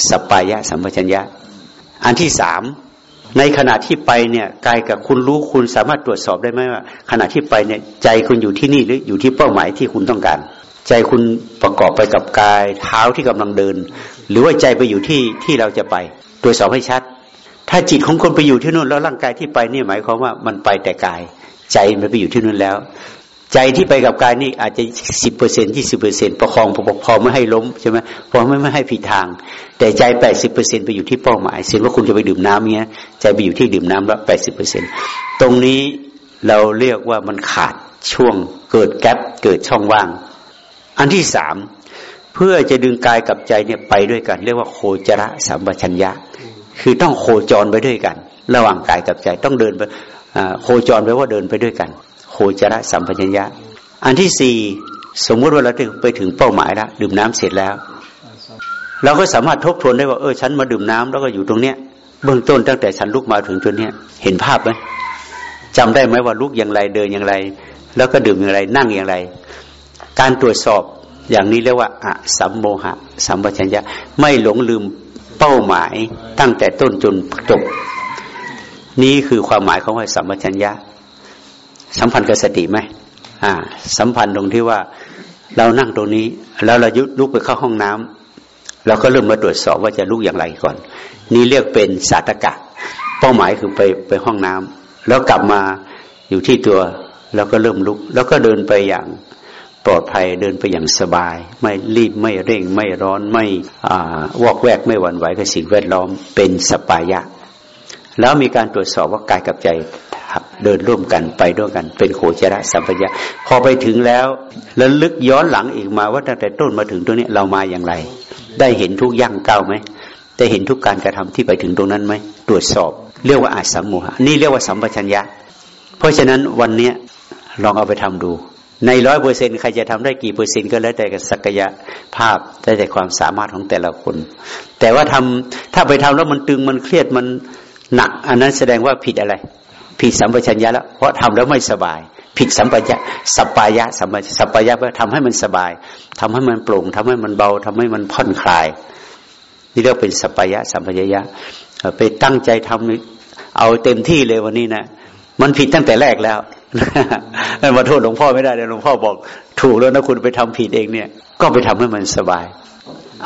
สปายะสัมปชัญญะ อันที่สามในขณะที่ไปเนี่ยกายกับคุณรู้คุณสามารถตรวจสอบได้ไหมว่า ขณะที่ไปเนี่ยใจคุณอยู่ที่นี่หรืออยู่ที่เป้าหมายที่คุณต้องการ ใจคุณประกอบไปกับกายเท้าที่กำลังเดิน หรือว่าใจไปอยู่ที่ที่เราจะไป ตรวจสอบให้ชัด ถ้าจิตของคนไปอยู่ที่นู่น แล้วร่างกายที่ไปนี่หมายความว่ามันไปแต่กาย ใจมันไปอยู่ที่นู่นแล้ว ใจที่ไปกับกายนี่อาจจะสิบเปอร์เซ็นยี่สิบเปอร์เซ็นประคองพอไม่ให้ล้มใช่ไหมพอไม่ไม่ให้ผิดทาง แต่ใจแปดสิบเปอร์เซ็นไปอยู่ที่เป้าหมายเช่นว่าคุณจะไปดื่มน้ำเงี้ย ใจไปอยู่ที่ดื่มน้ำแล้วแปดสิบเปอร์เซ็นตรงนี้เราเรียกว่ามันขาดช่วงเกิดแกลบเกิดช่องว่าง อันที่สามเพื่อจะดึงกายกับใจเนี่ยไปด้วยกัน เรียกว่าโคจระสัมปชัญญะ คือต้องโคจรไปด้วยกัน ระหว่างกายกับใจต้องเดินไปโคจรไปว่าเดินไปด้วยกัน โคจรสัมปัญญะ อันที่สี่สมมุติว่าเราไปถึงเป้าหมายแล้วดื่มน้ำเสร็จแล้ว เราก็สามารถทบทวนได้ว่าเออฉันมาดื่มน้ำแล้วก็อยู่ตรงเนี้ย เบื้องต้นตั้งแต่ฉันลุกมาถึงจนเนี้ยเห็นภาพไหมจำได้ไหมว่าลุกอย่างไรเดินอย่างไร แล้วก็ดื่มอย่างไรนั่งอย่างไร การตรวจสอบอย่างนี้เรียกว่าอะสัมโมหะสัมปชัญญะไม่หลงลืม เป้าหมายตั้งแต่ต้นจนจบ นี่คือความหมายของว่าสัมปชัญญะ สัมพันธ์กับสติไหมอ่า สัมพันธ์ตรงที่ว่าเรานั่งตรงนี้ แล้วเรายุดลุกไปเข้าห้องน้ำเราก็เริ่มมาตรวจสอบว่าจะลุกอย่างไรก่อน นี่เรียกเป็นสาตกะ เป้าหมายคือไปไปห้องน้ำแล้วกลับมาอยู่ที่ตัว แล้วก็เริ่มลุก แล้วก็เดินไปอย่าง ปลอดภัยเดินไปอย่างสบาย ไม่รีบไม่เร่งไม่ร้อนไม่วอกแวกไม่หวั่นไหวกับสิ่งแวดล้อมเป็นสปายะ แล้วมีการตรวจสอบว่ากายกับใจเดินร่วมกันไปด้วยกัน เป็นโขจระสัมปยะ พอไปถึงแล้วแล้วลึกย้อนหลังอีกมาว่าตั้งแต่ต้นมาถึงตรงนี้เรามาอย่างไร ได้เห็นทุกย่างก้าวไหมได้เห็นทุกการกระทำที่ไปถึงตรงนั้นไหมตรวจสอบเรียกว่าอาสัมโมหะนี่เรียกว่าสัมปชัญญะ เพราะฉะนั้นวันเนี้ยลองเอาไปทำดู ในร้อยเปอร์เซ็นใครจะทำได้กี่เปอร์เซ็นต์ก็แล้วแต่ศักยภาพได้แต่ความสามารถของแต่ละคน แต่ว่าทำถ้าไปทำแล้วมันตึงมันเครียดมันหนัก อันนั้นแสดงว่าผิดอะไร ผิดสัมปชัญญะแล้ว เพราะทำแล้วไม่สบาย ผิดสัมปชัญญะสัปปายะสัมปสัปปายะเพื่อทำให้มันสบายทำให้มันโปร่งทำให้มันเบาทำให้มันผ่อนคลาย นี่เรียกเป็นสัปปายะสัมปชัญญะไปตั้งใจทำเอาเต็มที่เลยวันนี้นะมันผิดตั้งแต่แรกแล้ว มาโทษหลวงพ่อไม่ได้เลยหลวงพ่อบอก ถูกแล้วนะคุณไปทำผิดเองเนี่ย ก็ไปทำให้มันสบาย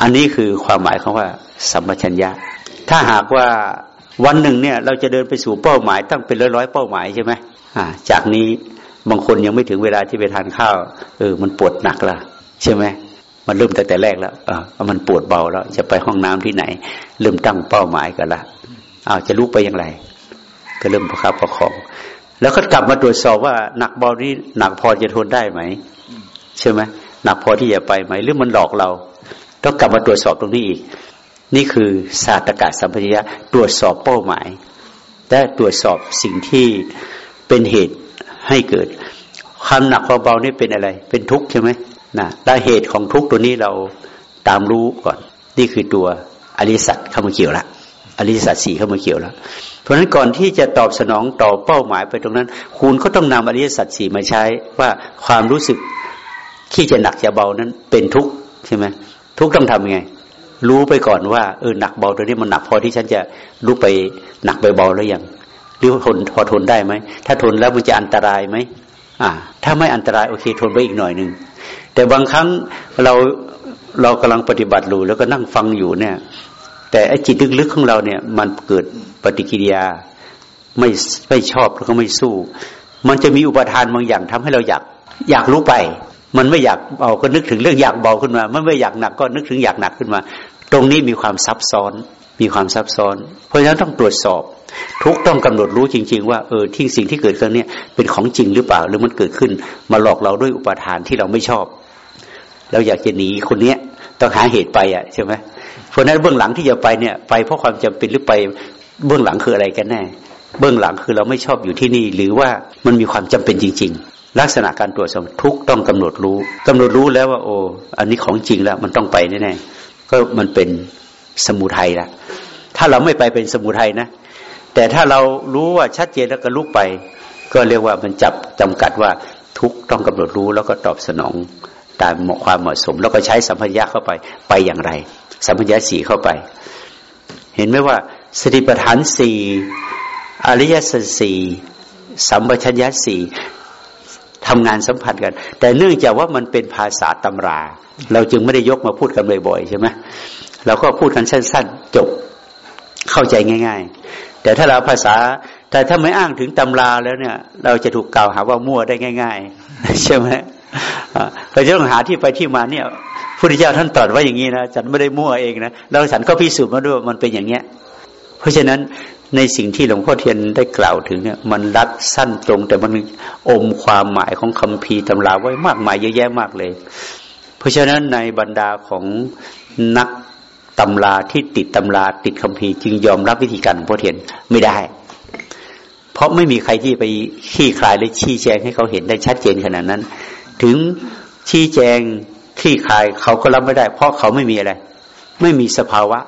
อันนี้คือความหมายของว่า สัมปชัญญะ ถ้าหากว่าวันหนึ่งเนี่ย เราจะเดินไปสู่เป้าหมายตั้งเป็นร้อยร้อยเป้าหมายใช่ไหมจากนี้บางคนยังไม่ถึงเวลาที่ไปทานข้าว เออ มันปวดหนักละใช่ไหมมันเริ่มแต่แต่แรกแล้วเออมันปวดเบาแล้ว จะไปห้องน้ำที่ไหน เริ่มตั้งเป้าหมายกันละอ้าวจะลุกไปอย่างไร ก็เริ่มประคับประคอง แล้วก็กลับมาตรวจสอบว่าหนักเบานี้หนักพอจะทนได้ไหมใช่ไหมหนักพอที่จะไปไหม หรือมันหลอกเรา ต้องกลับมาตรวจสอบตรงนี้อีก นี่คือศาสตรกาสัมปชัญญะตรวจสอบเป้าหมายและตรวจสอบสิ่งที่เป็นเหตุให้เกิด ความหนักความเบานี่เป็นอะไร เป็นทุกข์ใช่ไหมนะแล้เหตุของทุกข์ตัวนี้เราตามรู้ก่อน นี่คือตัวอริสัตเข้ามาเกี่ยวละอริสัตสี่เข้ามาเกี่ยวแล้ว ราะฉะนั้นก่อนที่จะตอบสนองต่อเป้าหมายไปตรงนั้น คุณก็ต้องนำอริยสัตสี่มาใช้ว่าความรู้สึกที่จะหนักจะเบานั้นเป็นทุกข์ใช่ไหมทุกข์ต้องทำยังไง รู้ไปก่อนว่าเออหนักเบาตัวนี้มันหนักพอที่ฉันจะลุกไปหนักไปเบาแล้วยังหรือทนพอทนได้ไหมถ้าทนแล้วมันจะอันตรายไหมอ่า ถ้าไม่อันตรายโอเคทนไปอีกหน่อยหนึ่งแต่บางครั้งเราเรากำลังปฏิบัติอยู่แล้วก็นั่งฟังอยู่เนี่ย แต่ไอ้จิตลึกๆของเราเนี่ย มันเกิดปฏิกิริยาไม่ไม่ชอบแล้วก็ไม่สู้ มันจะมีอุปทานบางอย่างทำให้เราอยาก อยากรู้ไป มันไม่อยากเบาก็นึกถึงเรื่องอยากเบาขึ้นมา มันไม่อยากหนักก็นึกถึงอยากหนักขึ้นมา ตรงนี้มีความซับซ้อน มีความซับซ้อน เพราะฉะนั้นต้องตรวจสอบ ทุกต้องกำหนดรู้จริง ๆ ว่าเออที่สิ่งที่เกิดขึ้นเนี่ยเป็นของจริงหรือเปล่า หรือมันเกิดขึ้น มาหลอกเราด้วยอุปทานที่เราไม่ชอบ เราอยากจะหนีคนเนี้ยต้องหาเหตุไปอะใช่ไหม ราะนั้นเบื้องหลังที่จะไปเนี่ยไปเพราะความจำเป็นหรือไปเบื้องหลังคืออะไรกันแน่ เบื้องหลังคือเราไม่ชอบอยู่ที่นี่ หรือว่ามันมีความจำเป็นจริง ๆ ลักษณะการตรวจสอบทุกต้องกำหนดรู้กำหนดรู้แล้วว่าโอ้อันนี้ของจริงแล้วมันต้องไปแน่ๆก็มันเป็นสมุทัยละถ้าเราไม่ไปเป็นสมุทัยนะ แต่ถ้าเรารู้ว่าชัดเจนแล้วก็ลุกไป ก็เรียกว่ามันจับจำกัดว่าทุกต้องกำหนดรู้แล้วก็ตอบสนองตามความเหมาะสม แล้วก็ใช้สัมผัสยะเข้าไปไปอย่างไร สัมผัสยะสี่เข้าไป เห็นไหมว่าสติปัฏฐานสี่อริยสัจสี่สัมปชัญญะสี่ทำงานสัมพันธ์กัน แต่เนื่องจากว่ามันเป็นภาษาตำรา เราจึงไม่ได้ยกมาพูดกันบ่อยๆใช่ไหมเราก็พูดกันสั้น ๆ จบเข้าใจง่าย ๆ แต่ถ้าเราภาษาแต่ถ้าไม่อ้างถึงตำราแล้วเนี่ย เราจะถูกกล่าวหาว่ามั่วได้ง่าย ๆ ใช่ไหมเราจะต้องหาที่ไปที่มาเนี่ย พุทธเจ้าท่านตรัสว่าอย่างนี้นะฉันไม่ได้มั่วเองนะเราฉันก็พิสูจน์มาด้วยมันเป็นอย่างเนี้ย เพราะฉะนั้นในสิ่งที่หลวงพ่อเทียนได้กล่าวถึงเนี่ย มันรัดสั้นตรง แต่มันอมความหมายของคำพีตำราไว้มากมายเยอะแยะมากเลย เพราะฉะนั้นในบรรดาของนักตำราที่ติดตำราติดคำพีจึงยอมรับวิธีการหลวงพ่อเทียนไม่ได้ เพราะไม่มีใครที่ไปขี้คลายหรือชี้แจงให้เขาเห็นได้ชัดเจนขนาดนั้น ถึงชี้แจง ขี้คลายเขาก็รับไม่ได้ เพราะเขาไม่มีอะไร ไม่มีสภาวะ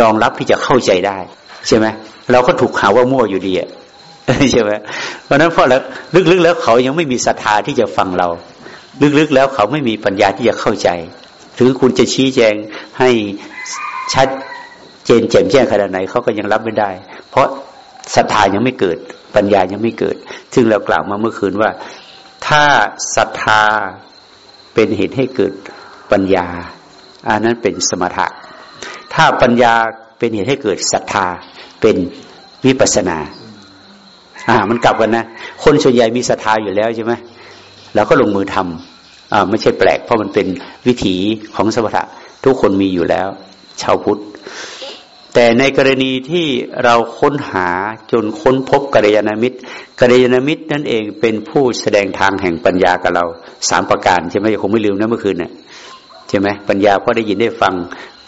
รองรับที่จะเข้าใจได้ ใช่ไหมเราก็ถูกหาว่ามั่วอยู่ดีอะใช่ไหมเพราะนั้นเพราะแล้วลึกๆแล้วเขายังไม่มีศรัทธาที่จะฟังเรา ลึกๆแล้วเขาไม่มีปัญญาที่จะเข้าใจถึงคุณจะชี้แจงให้ชัดเจนแจ่มแจ้งขนาดไหนเขาก็ยังรับไม่ได้ เพราะศรัทธายังไม่เกิด ปัญญายังไม่เกิด ซึ่งเรากล่าวมาเมื่อคืนว่า ถ้าศรัทธาเป็นเหตุให้เกิด ปัญญา อันนั้นเป็นสมถะ ถ้าปัญญาเป็นเหตุให้เกิดศรัทธาเป็นวิปัสนา อ่า มันกลับกันนะ คนส่วนใหญ่มีศรัทธาอยู่แล้วใช่ไหมเราก็ลงมือทำอ่าไม่ใช่แปลก เพราะมันเป็นวิถีของสมถะ ทุกคนมีอยู่แล้ว ชาวพุทธ แต่ในกรณีที่เราค้นหาจนค้นพบกัลยาณมิตรกัลยาณมิตรนั่นเองเป็นผู้แสดงทางแห่งปัญญากับเราสามประการใช่ไหมคงไม่ลืมนะเมื่อคืนเนะ่ย ใช่ไหมปัญญาเพราะได้ยินได้ฟัง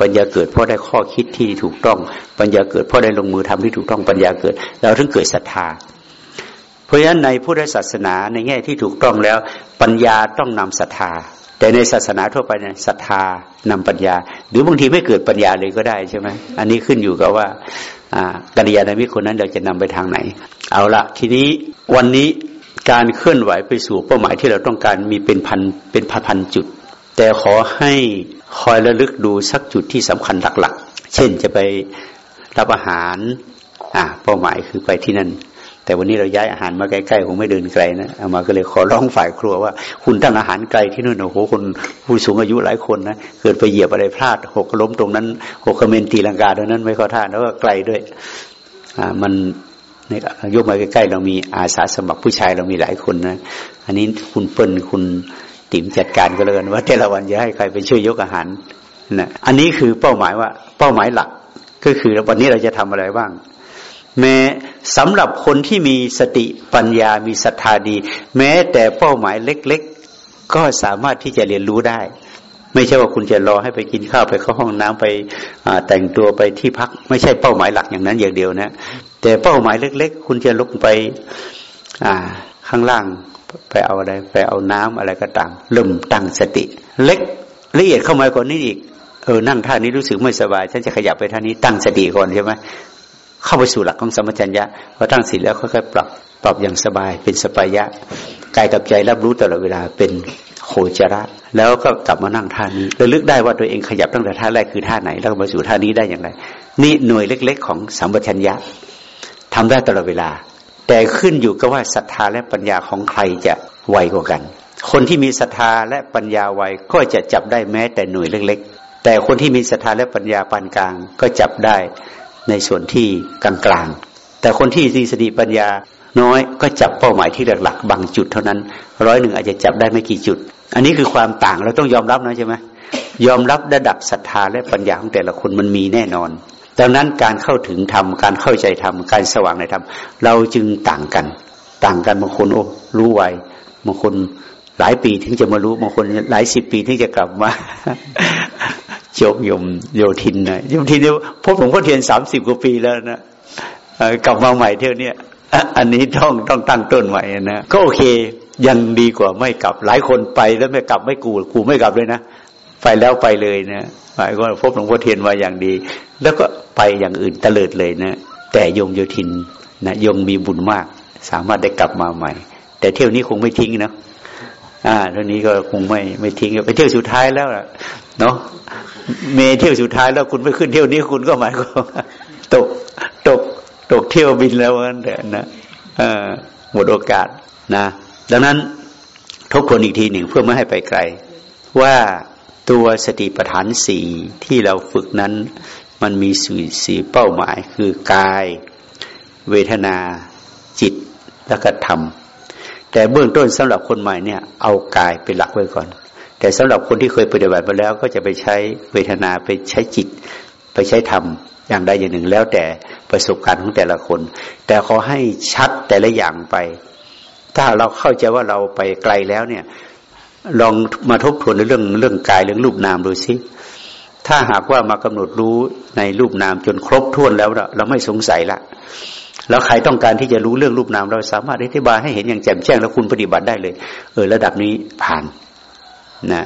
ปัญญาเกิดเพราะได้ข้อคิดที่ถูกต้อง ปัญญาเกิดเพราะได้ลงมือทำที่ถูกต้องปัญญาเกิด เราถึงเกิดศรัทธา เพราะฉะนั้นในพุทธศาสนาในแง่ที่ถูกต้องแล้ว ปัญญาต้องนำศรัทธา แต่ในศาสนาทั่วไปเนี่ยศรัทธานำปัญญา หรือบางทีไม่เกิดปัญญาเลยก็ได้ใช่ไหมอันนี้ขึ้นอยู่กับว่ากัลยาณมิตรคนนั้นเราจะนำไปทางไหน เอาละทีนี้วันนี้การเคลื่อนไหวไปสู่เป้าหมายที่เราต้องการมีเป็นพันเป็นพันพันจุด แต่ขอให้คอยระลึกดูสักจุดที่สำคัญหลักๆ เช่นจะไปรับอาหารอ่าเป้าหมายคือไปที่นั่น แต่วันนี้เราย้ายอาหารมาใกล้ๆคงไม่เดินไกลนะเอามาก็เลยขอร้องฝ่ายครัวว่า คุณตั้งอาหารไกลที่นู่นโอ้โหคนผู้สูงอายุหลายคนนะเกิดไปเหยียบอะไรพลาดหกล้มตรงนั้นหกคเมนตีลังกาตรงนั้นไม่เข้าท่าแล้วก็ไกลด้วยอ่ามันในยกมาใกล้ๆเรามีอาสาสมัครผู้ชายเรามีหลายคนนะ อันนี้คุณเปิ้ลคุณ ติ๋มจัดการก็แล้วกันว่าแต่ละวันจะให้ใครไปช่วยยกอาหารนะอันนี้คือเป้าหมายว่าเป้าหมายหลักก็คือวันนี้เราจะทำอะไรบ้าง แม้สำหรับคนที่มีสติปัญญามีศรัทธาดี แม้แต่เป้าหมายเล็ก ๆ ก็สามารถที่จะเรียนรู้ได้ ไม่ใช่ว่าคุณจะรอให้ไปกินข้าวไปเข้าห้องน้ำไปแต่งตัวไปที่พัก ไม่ใช่เป้าหมายหลักอย่างนั้นอย่างเดียวนะ แต่เป้าหมายเล็ก ๆ คุณจะลุกไปข้างล่าง ไปเอาอะไร ไปเอาน้ำอะไรก็ตามเริ่มตั้งสติ เล็กละเอียดเข้ามากว่านี้อีกเออนั่งท่านี้รู้สึกไม่สบาย ฉันจะขยับไปท่านี้ตั้งสติก่อนใช่ไหมเข้าไปสู่หลักของสมัชัญญะพอตั้งสติแล้วค่อยๆปรับปรับอย่างสบายเป็นสปายะกายกับใจรับรู้ตลอดเวลาเป็นโคจระ แล้วก็กลับมานั่งท่านี้ระลึกได้ว่าตัวเองขยับตั้งแต่ท่าแรกคือท่าไหน แล้วมาสู่ท่านี้ได้อย่างไร นี่หน่วยเล็ก ๆ ของสัมปชัญญะทำได้ตลอดเวลา แต่ขึ้นอยู่กับว่าศรัทธาและปัญญาของใครจะไวกว่ากัน คนที่มีศรัทธาและปัญญาไวก็จะจับได้แม้แต่หน่วยเล็กๆ แต่คนที่มีศรัทธาและปัญญาปานกลาง ก็จับได้ในส่วนที่กลางๆ แต่คนที่มีสติปัญญาน้อยก็จับเป้าหมายที่หลักๆบางจุดเท่านั้นร้อยหนึ่งอาจจะจับได้ไม่กี่จุด อันนี้คือความต่างเราต้องยอมรับนะใช่ไหมยอมรับระดับศรัทธาและปัญญาของแต่ละคนมันมีแน่นอน ดังนั้นการเข้าถึงธรรมการเข้าใจธรรมการสว่างในธรรมเราจึงต่างกัน ต่างกันบางคนโอ้รู้ไวบางคนหลายปีถึงจะมารู้บางคนหลายสิบปีถึงจะกลับมาโยมยมโยทินนะโยมทินเนี่ยพบหลวงพ่อเทียนสามสิบกว่าปีแล้วนะกลับมาใหม่เที่ยวนี้อันนี้ต้องต้องตั้งต้นใหม่นะก็โอเคยังดีกว่าไม่กลับ หลายคนไปแล้วไม่กลับไม่กูกูไม่กลับเลยนะ ไปแล้วไปเลยนะหมายก็พบหลวงพ่อเทียนมาอย่างดี แล้วก็ไปอย่างอื่นเตลิดเลยนะแต่ยงโยทินนะยงมีบุญมาก สามารถได้กลับมาใหม่ แต่เที่ยวนี้คงไม่ทิ้งนะอ่าเท่านี้ก็คงไม่ไม่ทิ้งไปเที่ยวสุดท้ายแล้วเนาะเมเที่ยวสุดท้ายแล้วคุณไปขึ้นเที่ยวนี้คุณก็หมายก็ตกตกตกเที่ยวบินแล้วกันเถอะนะหมดโอกาสนะ ดังนั้นทบทวนอีกทีหนึ่งเพื่อไม่ให้ไปไกล ว่า ตัวสติปัฏฐานสี่ที่เราฝึกนั้น มันมีสี่สี่เป้าหมาย คือกาย เวทนา จิตแล้วก็ธรรม แต่เบื้องต้นสำหรับคนใหม่เนี่ย เอากายเป็นหลักไว้ก่อน แต่สำหรับคนที่เคยปฏิบัติมาแล้ว ก็จะไปใช้เวทนาไปใช้จิต ไปใช้ธรรมอย่างใดอย่างหนึ่งแล้วแต่ประสบการณ์ของแต่ละคน แต่ขอให้ชัดแต่ละอย่างไป ถ้าเราเข้าใจว่าเราไปไกลแล้วเนี่ย ลองมาทบทวนในเรื่องเรื่องกายเรื่องรูปนามดูสิถ้าหากว่ามากำหนดรู้ในรูปนามจนครบถ้วนแล้วเราไม่สงสัยละแล้วใครต้องการที่จะรู้เรื่องรูปนาม เราสามารถอธิบายให้เห็นอย่างแจ่มแจ้งแล้วคุณปฏิบัติได้เลย เออ ระดับนี้ผ่านนะ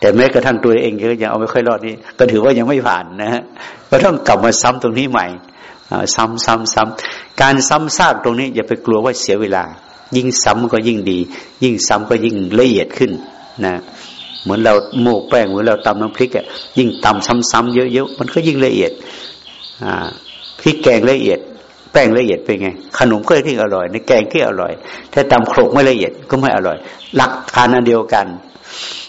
แต่แม้กระทั่งตัวเองก็ยังเอาไม่ค่อยรอดนี่ก็ถือว่ายังไม่ผ่านนะฮะก็ต้องกลับมาซ้ำตรงนี้ใหม่ ซ้ำซ้ำซ้ำการซ้ำซากตรงนี้อย่าไปกลัวว่าเสียเวลา ยิ่งซ้ำก็ยิ่งดี ยิ่งซ้ำก็ยิ่งละเอียดขึ้นนะเหมือนเราโมกแป้งเหมือนเราตำน้ำพริกอะยิ่งตำซ้ำๆเยอะๆมันก็ยิ่งละเอียดอ่าพริกแกงละเอียด แป้งละเอียดเป็นไง ขนมก็ยิ่งอร่อย ในแกงก็อร่อย ถ้าตำโขลกไม่ละเอียดก็ไม่อร่อย หลักการอันเดียวกัน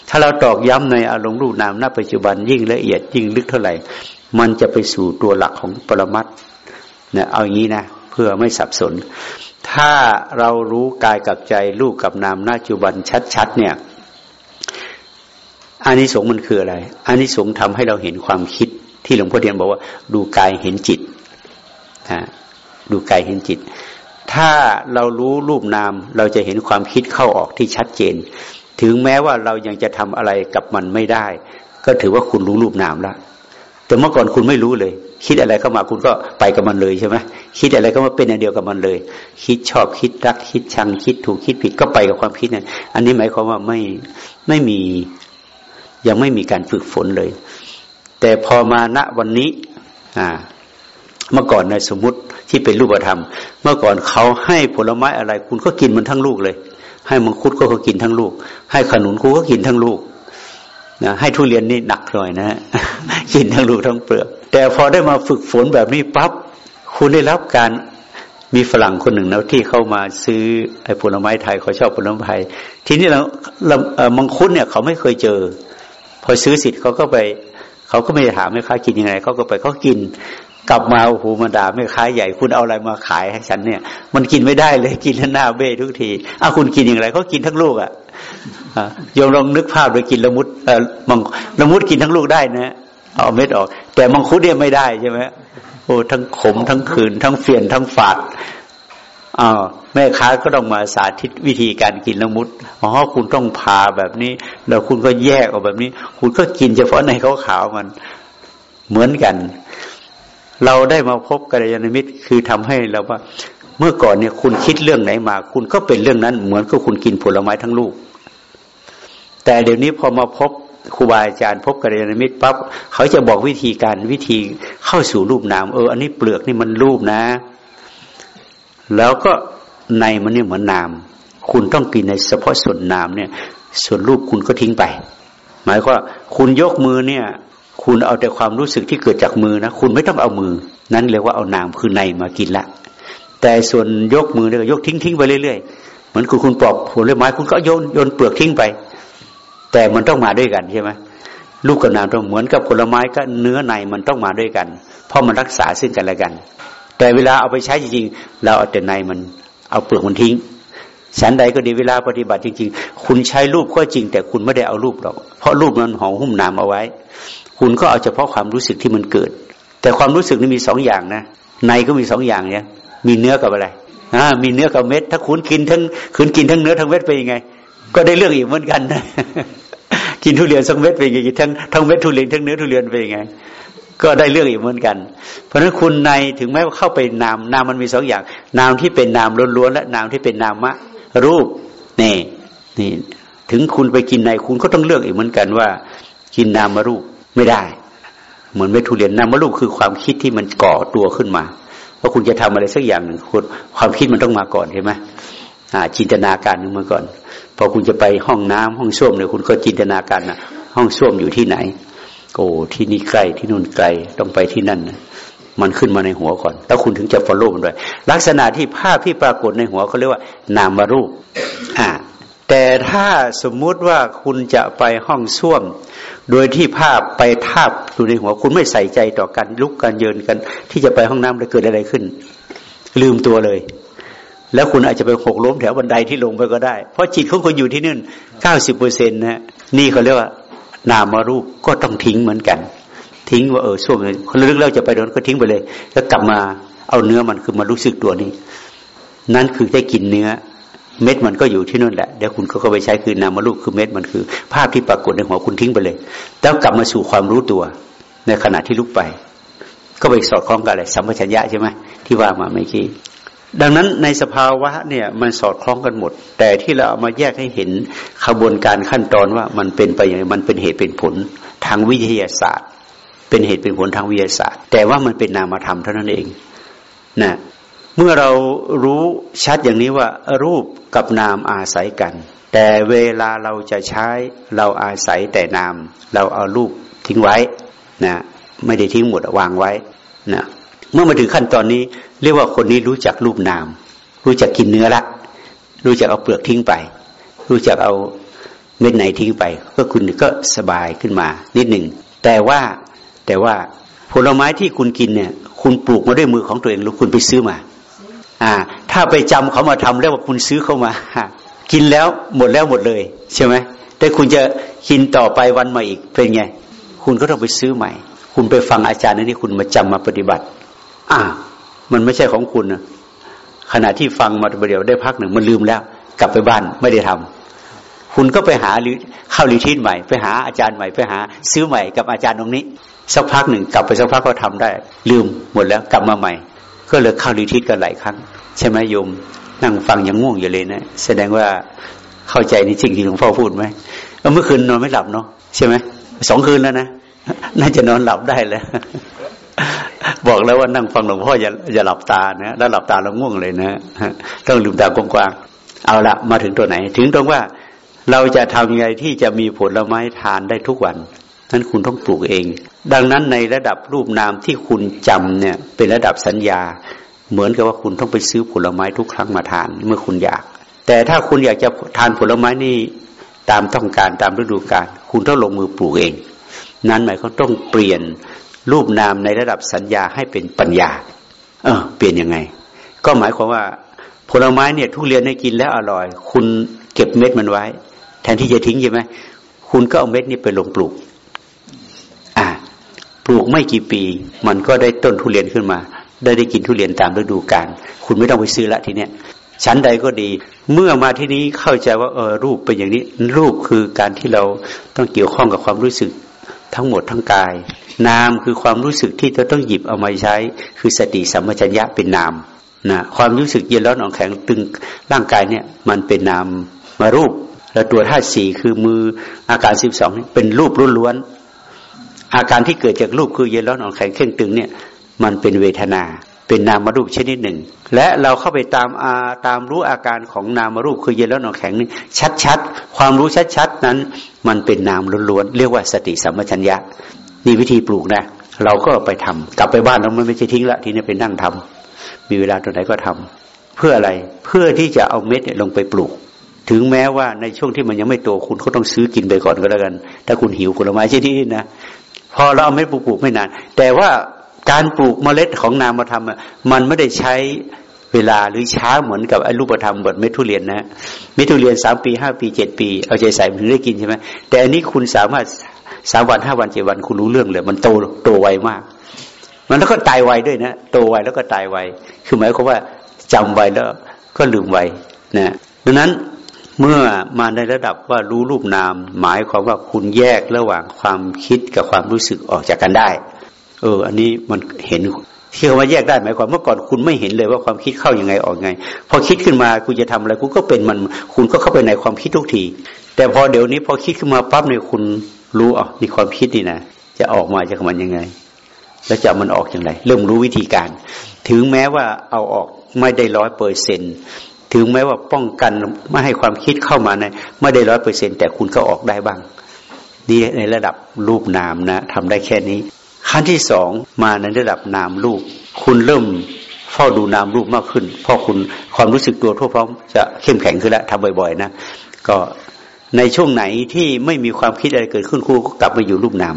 ถ้าเราตอกย้ำในอารมณ์รูปนามณปัจจุบันยิ่งละเอียด ยิ่งลึกเท่าไหร่ มันจะไปสู่ตัวหลักของปรมัตเนี่ยเอาอย่างนี้นะเพื่อไม่สับสน ถ้าเรารู้กายกับใจรูปกับนามณปัจจุบันชัดๆเนี่ยอานิสงส์มันคืออะไรอานิสงส์ทำให้เราเห็นความคิดที่หลวงพ่อเทียนบอกว่า ดูกายเห็นจิตนะดูกายเห็นจิต ถ้าเรารู้รูปนามเราจะเห็นความคิดเข้าออกที่ชัดเจน ถึงแม้ว่าเรายังจะทำอะไรกับมันไม่ได้ ก็ถือว่าคุณรู้รูปนามแล้วแต่เมื่อก่อนคุณไม่รู้เลย คิดอะไรเข้ามาคุณก็ไปกับมันเลยใช่ไหมคิดอะไรก็มาเป็นอันเดียวกับมันเลย คิดชอบคิดรัก คิดชัง คิดถูกคิดผิดก็ไปกับความคิดนั่นอันนี้หมายความว่าไม่ไม่มียังไม่มีการฝึกฝนเลย แต่พอมาณวันนี้อ่าเมื่อก่อนในสมมติที่เป็นรูปธรรม เมื่อก่อนเขาให้ผลไม้อะไร คุณก็กินมันทั้งลูกเลย ให้มังคุดก็กินทั้งลูก ให้ขนุนกูก็กินทั้งลูกนะให้ทุเรียนนี่หนักหน่อยนะกินทั้งลูกทั้งเปลือก แต่พอได้มาฝึกฝนแบบนี้ปั๊บคุณได้รับการมีฝรั่งคนหนึ่งนะที่เข้ามาซื้อไอ้ผลไม้ไทยเขาชอบผลไม้ไทยทีนี้เรามังคุดเนี่ยเขาไม่เคยเจอ พอซื้อสิทธิ์เขาก็ไป เขาก็ไม่ถามไม่ค้ากินยังไงเขาก็ไปเขากิน กลับมาโอ้โหมาด่าไม่ขาใหญ่คุณเอาอะไรมาขายให้ฉันเนี่ย มันกินไม่ได้เลยกินหน้าเบ้ทุกทีอ้าคุณกินอย่างไรเขากินทั้งลูกอะโยมลองนึกภาพเลยกินละมุดเออมังละมุดกินทั้งลูกได้นะ เอาเม็ดออก แต่มังคุดเนี่ยไม่ได้ใช่ไหมโอ้ทั้งขมทั้งขืน ทั้งเฟียนทั้งฝาดอ้าวแม่ค้าก็ต้องมาสาธิตวิธีการกินละมุดอ๋อคุณต้องพาแบบนี้ แล้วคุณก็แยกออกแบบนี้ คุณก็กินเฉพาะในขาวๆมันเหมือนกัน เราได้มาพบกัลยาณมิตรคือทำให้เราว่า เมื่อก่อนเนี่ยคุณคิดเรื่องไหนมา คุณก็เป็นเรื่องนั้น เหมือนกับคุณกินผลไม้ทั้งลูก แต่เดี๋ยวนี้พอมาพบ ครูบาอาจารย์พบกัลยาณมิตรปั๊บเขาจะบอกวิธีการวิธีเข้าสู่รูปนามเอออันนี้เปลือกนี่มันรูปนะ แล้วก็ในมันเนี่ยเหมือนนาม คุณต้องกินในเฉพาะส่วนนามเนี่ย ส่วนรูปคุณก็ทิ้งไป หมายว่าคุณยกมือเนี่ย คุณเอาแต่ความรู้สึกที่เกิดจากมือนะคุณไม่ต้องเอามือ นั้นเรียกว่าเอานามคือในมากินละ แต่ส่วนยกมือเนี่ยยกทิ้งทิ้งไปเรื่อยๆเหมือนคุณคุณปอกผลไม้คุณก็โยนโยนเปลือกทิ้งไป แต่มันต้องมาด้วยกันใช่ไหมลูกกับนามต้องเหมือนกับผลไม้ก็เนื้อในมันต้องมาด้วยกัน เพราะมันรักษาซึ่งกันและกัน แต่เวลาเอาไปใช้จริงๆ เราเอาแต่ในมันเอาเปลือกมันทิ้งฉันใดก็ดีเวลาปฏิบัติจริง ๆ คุณใช้รูปก็จริง แต่คุณไม่ได้เอารูปหรอก เพราะรูปนั้นห่อหุ้มนามเอาไว้ คุณก็เอาเฉพาะความรู้สึกที่มันเกิด แต่ความรู้สึกนี่มีสองอย่างนะ ในก็มีสองอย่างเนี่ย มีเนื้อกับอะไรอ่ามีเนื้อกับเม็ด ถ้าคุณกินทั้งคุณกินทั้งเนื้อทั้งเม็ดไปยังไง ก็ได้เรื่องอีกเหมือนกันนะ กินทุเรียนสักเม็ดไปยังไงทั้งทั้งเม็ดทุเรียนทั้งเนื้อทุเรียนไปยังไงก็ได้เรื่องอีกเหมือนกัน เพราะฉะนั้นคุณในถึงแม้ว่าเข้าไปนามนามมันมีสองอย่าง นามที่เป็นนามล้วนๆและนามที่เป็นนามะรูปนี่นี่ ถึงคุณไปกินในคุณก็ต้องเลือกอีกเหมือนกันว่า กินนามรูปไม่ได้ เหมือนเมทุเรียนนามรูปคือความคิดที่มันก่อตัวขึ้นมาว่าคุณจะทำอะไรสักอย่างหนึ่งคุณความคิดมันต้องมาก่อนเห็นไหม จินตนาการนึงมาก่อน พอคุณจะไปห้องน้ำห้องส้วมเนี่ยคุณก็จินตนาการนะห้องส้วมอยู่ที่ไหนโอ้ที่นี่ใกล้ที่นู่นไกลต้องไปที่นั่นนะมันขึ้นมาในหัวก่อน แล้วคุณถึงจะฟอลโล่มันด้วยลักษณะที่ภาพที่ปรากฏในหัวเขาเรียกว่า นามารูปอ่าแต่ถ้าสมมุติว่าคุณจะไปห้องส้วม โดยที่ภาพไปทาบอยู่ในหัวคุณไม่ใส่ใจต่อการลุกการเยินกัน ที่จะไปห้องน้ำจะเกิดอะไรขึ้น ลืมตัวเลย แล้วคุณอาจจะไปหกล้มแถวบันไดที่ลงไปก็ได้ เพราะจิตของคุณอยู่ที่นั่นเก้าสิบเปอร์เซ็นต์นะนี่เขาเรียกว่า นามารูปก็ต้องทิ้งเหมือนกัน ทิ้งว่าเออช่วงนี้คนลึกแล้วจะไปโดนก็ทิ้งไปเลย แล้วกลับมาเอาเนื้อมันคือมารู้สึกตัวนี้ นั่นคือได้กินเนื้อ เม็ดมันก็อยู่ที่นั่นแหละเดี๋ยวคุณก็ไปใช้คือนามารูปคือเม็ดมันคือ ภาพที่ปรากฏในหัวคุณทิ้งไปเลย แล้วกลับมาสู่ความรู้ตัว ในขณะที่ลุกไป ก็ไปสอดคล้องกับอะไรสัมปชัญญะใช่ไหมที่ว่ามาเมื่อกี้ ดังนั้นในสภาวะเนี่ยมันสอดคล้องกันหมด แต่ที่เราเอามาแยกให้เห็นขบวนการขั้นตอนว่ามันเป็นไปอย่างมันเป็นเหตุเป็นผลทางวิทยาศาสตร์ เป็นเหตุเป็นผลทางวิทยาศาสตร์ แต่ว่ามันเป็นนามธรรมเท่านั้นเองนะเมื่อเรารู้ชัดอย่างนี้ว่ารูปกับนามอาศัยกัน แต่เวลาเราจะใช้เราอาศัยแต่นาม เราเอารูปทิ้งไว้นะไม่ได้ทิ้งหมดวางไว้นะ เมื่อมาถึงขั้นตอนนี้ เรียกว่าคนนี้รู้จักรูปนาม รู้จักกินเนื้อละ รู้จักเอาเปลือกทิ้งไป รู้จักเอาเม็ดไหนทิ้งไป ก็คุณก็สบายขึ้นมานิดหนึ่งแต่ว่าแต่ว่าผลไม้ที่คุณกินเนี่ย คุณปลูกมาด้วยมือของตัวเองหรือคุณไปซื้อมา อ่า ถ้าไปจำเขามาทำแล้วว่าคุณซื้อเข้ามา กินแล้วหมดแล้วหมดเลย ใช่ไหมแต่คุณจะกินต่อไปวันใหม่อีกเป็นไง คุณก็ต้องไปซื้อใหม่ คุณไปฟังอาจารย์นี่คุณมาจำมาปฏิบัติ อ่ามันไม่ใช่ของคุณนะขณะที่ฟังมาประเดี๋ยวได้พักหนึ่งมันลืมแล้ว กลับไปบ้านไม่ได้ทำคุณก็ไปหาเข้ารีทีนใหม่ ไปหาอาจารย์ใหม่ไปหา ซื้อใหม่กับอาจารย์ตรงนี้ สักพักหนึ่งกลับไปสักพักก็ทำได้ ลืมหมดแล้วกลับมาใหม่ ก็เลยเข้ารีทิศกันหลายครั้งใช่ไหมโยมนั่งฟังยังง่วงอยู่เลยนะ แสดงว่าเข้าใจในสิ่งที่หลวงพ่อพูดไหมเมื่อคืนนอนไม่หลับเนาะใช่ไหมสองคืนแล้วนะน่าจะนอนหลับได้แล้ว บอกแล้วว่านั่งฟังหลวงพ่ออย่าอย่าหลับตานะถ้าหลับตาเราง่วงเลยนะต้องลืมตากว้างๆเอาละมาถึงตัวไหน ถึงตรงว่าเราจะทำยังไงที่จะมีผลไม้ทานได้ทุกวันนั้นคุณต้องปลูกเอง ดังนั้นในระดับรูปนามที่คุณจำเนี่ย เป็นระดับสัญญา เหมือนกับว่าคุณต้องไปซื้อผลไม้ทุกครั้งมาทานเมื่อคุณอยาก แต่ถ้าคุณอยากจะทานผลไม้นี่ตามต้องการตามฤดูกาลคุณต้องลงมือปลูกเอง นั้นหมายเขาต้องเปลี่ยน รูปนามในระดับสัญญาให้เป็นปัญญา เออ เปลี่ยนยังไง ก็หมายความว่า ผลไม้เนี่ย ทุเรียนให้กินแล้วอร่อย คุณเก็บเม็ดมันไว้ แทนที่จะทิ้งใช่ไหมคุณก็เอาเม็ดนี้ไปลงปลูก อะปลูกไม่กี่ปี มันก็ได้ต้นทุเรียนขึ้นมา ได้ได้กินทุเรียนตามฤดูกาลคุณไม่ต้องไปซื้อละทีเนี้ยชั้นใดก็ดี เมื่อมาที่นี้เข้าใจว่าเออรูปเป็นอย่างนี้ รูปคือการที่เราต้องเกี่ยวข้องกับความรู้สึกทั้งหมดทั้งกาย นามคือความรู้สึกที่จะต้องหยิบเอามาใช้ คือสติสัมปชัญญะเป็นนามนะความรู้สึกเย็นร้อนอ่อนแข็งตึงร่างกายเนี่ยมันเป็นนามมารูป แล้วตัวธาตุสี่คือมืออาการสิบสองเป็นรูปล้วนอาการที่เกิดจากรูปคือเย็นร้อนอ่อนแข็งเข่งตึงเนี่ยมันเป็นเวทนา เป็นนามรูปชนิดหนึ่ง และเราเข้าไปตามอาตามรู้อาการของนามรูปคือเย็นร้อนอ่อนแข็งนี่ชัดๆความรู้ชัดๆนั้น มันเป็นนามล้วนๆเรียกว่าสติสัมปชัญญะ นี่วิธีปลูกนะ เราก็ไปทำกลับไปบ้านเราไม่ใช่ทิ้งละทีนี้เป็นนั่งทำมีเวลาตรงไหนก็ทำเพื่ออะไรเพื่อที่จะเอาเม็ดเนี่ยลงไปปลูก ถึงแม้ว่าในช่วงที่มันยังไม่โตคุณก็ต้องซื้อกินไปก่อนก็แล้วกัน ถ้าคุณหิวผลไม้ชนิดนี้นะพอเราเอาเม็ดปลูกไม่นาน แต่ว่าการปลูกเมล็ดของนามธรรมมันไม่ได้ใช้เวลาหรือช้าเหมือนกับไอ้รูปธรรมบทเม็ดทุเรียนนะเม็ดทุเรียนสามปีห้าปีเจ็ดปี เอาใจใส่ถึงได้กินใช่ไหมแต่อันนี้คุณสามารถ สามวันห้าวันเจ็ดวันคุณรู้เรื่องเลย มันโตโตไวมาก มันแล้วก็ตายไวด้วยนะโตไวแล้วก็ตายไวคือหมายความว่าจำไวแล้วก็ลืมไวนะดังนั้นเมื่อมาในระดับว่ารู้รูปนาม หมายความว่าคุณแยกระหว่างความคิดกับความรู้สึกออกจากกันได้ เออ อันนี้มันเห็นที่เขาว่าแยกได้หมายความเมื่อก่อนคุณไม่เห็นเลยว่าความคิดเข้ายังไงออกไง พอคิดขึ้นมาคุณจะทำอะไรคุณก็เป็นมัน คุณก็เข้าไปในความคิดทุกที แต่พอเดี๋ยวนี้พอคิดขึ้นมาปั๊บเนี่ยคุณ รู้อะมีความคิดนี่นะจะออกมาจากมันยังไง แล้วจะมันออกอย่างไร เริ่มรู้วิธีการ ถึงแม้ว่าเอาออกไม่ได้ร้อยเปอร์เซ็นถึงแม้ว่าป้องกันไม่ให้ความคิดเข้ามาในไม่ได้ร้อยเปอร์เซ็นแต่คุณก็ออกได้บ้างนี่ในระดับรูปนามนะทำได้แค่นี้ ขั้นที่สองมาในระดับนามรูป คุณเริ่มเฝ้าดูนามรูปมากขึ้นเพราะคุณความรู้สึกตัวทั่วพร้อมจะเข้มแข็งขึ้นแล้วทำบ่อย ๆ นะ ก็ ในช่วงไหนที่ไม่มีความคิดอะไรเกิดขึ้นครูก็กลับมาอยู่รูปนาม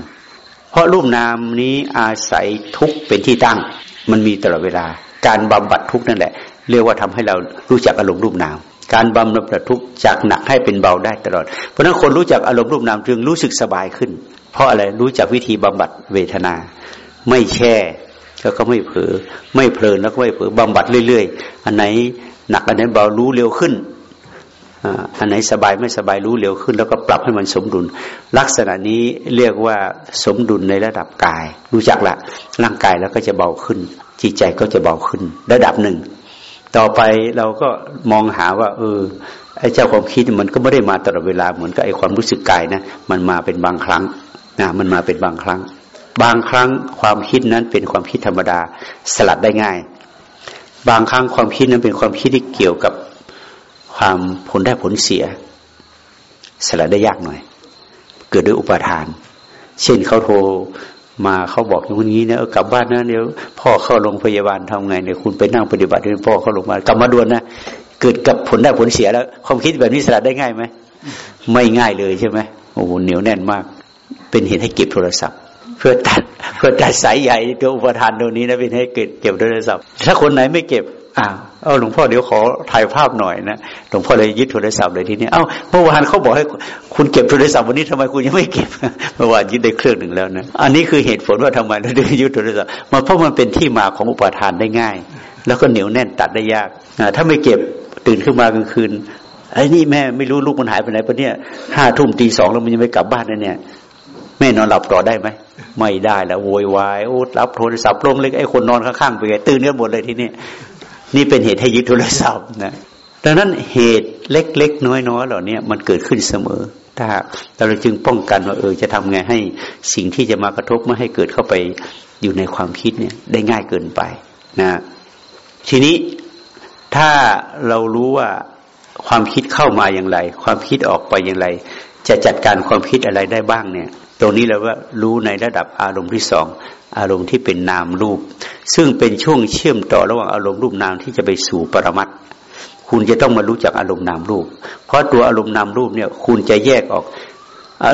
เพราะรูปนามนี้อาศัยทุกเป็นที่ตั้ง มันมีตลอดเวลา การบำบัดทุกนั่นแหละ เรียกว่าทำให้เรารู้จักอารมณ์รูปนาม การบำบัดทุกจากหนักให้เป็นเบาได้ตลอด เพราะนั้นคนรู้จักอารมณ์รูปนามจึงรู้สึกสบายขึ้น เพราะอะไรรู้จักวิธีบำบัดเวทนา ไม่แช่แล้วก็ไม่เผลอไม่เพลินแล้วก็ไม่เผลอบำบัดเรื่อย ๆ อันไหนหนักอันไหนเบารู้เร็วขึ้น อันไหนสบายไม่สบายรู้เร็วขึ้น แล้วก็ปรับให้มันสมดุล ลักษณะนี้เรียกว่าสมดุลในระดับกาย รู้จักละร่างกายแล้วก็จะเบาขึ้น จิตใจก็จะเบาขึ้น ระดับหนึ่ง ต่อไปเราก็มองหาว่า เออไอ้เจ้าความคิดมันก็ไม่ได้มาตลอดเวลาเหมือนกับไอ้ความรู้สึกกายนะมันมาเป็นบางครั้งนะมันมาเป็นบางครั้ง บางครั้งความคิดนั้นเป็นความคิดธรรมดาสลัดได้ง่าย บางครั้งความคิดนั้นเป็นความคิดที่เกี่ยวกับ ความผลได้ผลเสียสละได้ยากหน่อย เกิดด้วยอุปทาน เช่นเขาโทรมาเขาบอกอย่างนี้นะกลับบ้านนะเดี๋ยวพ่อเข้าโรงพยาบาลทำไงเนี่ยคุณไปนั่งปฏิบัติให้พ่อเข้าโรงพยาบาลกลับมาด่วนนะเกิดกับผลได้ผลเสียแล้ว ความคิดแบบนี้สละได้ง่ายไหมไม่ง่ายเลยใช่ไหมโอ้โหเหนียวแน่นมาก เป็นเหตุให้เก็บโทรศัพท์ เพื่อตัดเพื่อตัดสายใหญ่ตัวอุปทานตรงนี้นะเป็นให้เก็บเก็บโทรศัพท์ ถ้าคนไหนไม่เก็บอ้าว เอาหลวงพ่อเดี๋ยวขอถ่ายภาพหน่อยนะหลวงพ่อเลยยึดโทรศัพท์เลยทีนี้ เอ้าเมื่อวานเขาบอกให้คุณเก็บโทรศัพท์วันนี้ทำไมคุณยังไม่เก็บเมื่อวานยึดได้เครื่องหนึ่งแล้วนะอันนี้คือเหตุผลว่าทำไมเราถึงยึดโทรศัพท์มาเพราะมันเป็นที่มาของอุปทานได้ง่าย แล้วก็เหนียวแน่นตัดได้ยากถ้าไม่เก็บตื่นขึ้นมากลางคืนไอ้นี่แม่ไม่รู้ลูกมันหายไปไหนปะเนี่ยห้าทุ่มตีสองแล้วมันยังไม่กลับบ้านนะเนี่ยแม่นอนหลับต่อได้ไหมไม่ได้แล้วโวยวายโอ้รับโทรศัพท์ลงเลยไอ้คนนอนข้างๆไปตื่นกันหมดเลยทีนี้ นี่เป็นเหตุให้ยึดโทรศัพท์นะดังนั้นเหตุเล็กๆน้อยๆเหล่านี้มันเกิดขึ้นเสมอ ถ้าเราจึงป้องกันว่าเออจะทำไงให้สิ่งที่จะมากระทบไม่ให้เกิดเข้าไปอยู่ในความคิดเนี่ย ได้ง่ายเกินไปนะทีนี้ถ้าเรารู้ว่าความคิดเข้ามาอย่างไร ความคิดออกไปอย่างไร จะจัดการความคิดอะไรได้บ้างเนี่ย ตรงนี้เราก็รู้ในระดับอารมณ์ที่สองอารมณ์ที่เป็นนามรูป ซึ่งเป็นช่วงเชื่อมต่อระหว่างอารมณ์รูปนามที่จะไปสู่ปรมัตคุณจะต้องมารู้จักอารมณ์นามรูป เพราะตัวอารมณ์นามรูปเนี่ย คุณจะแยกออก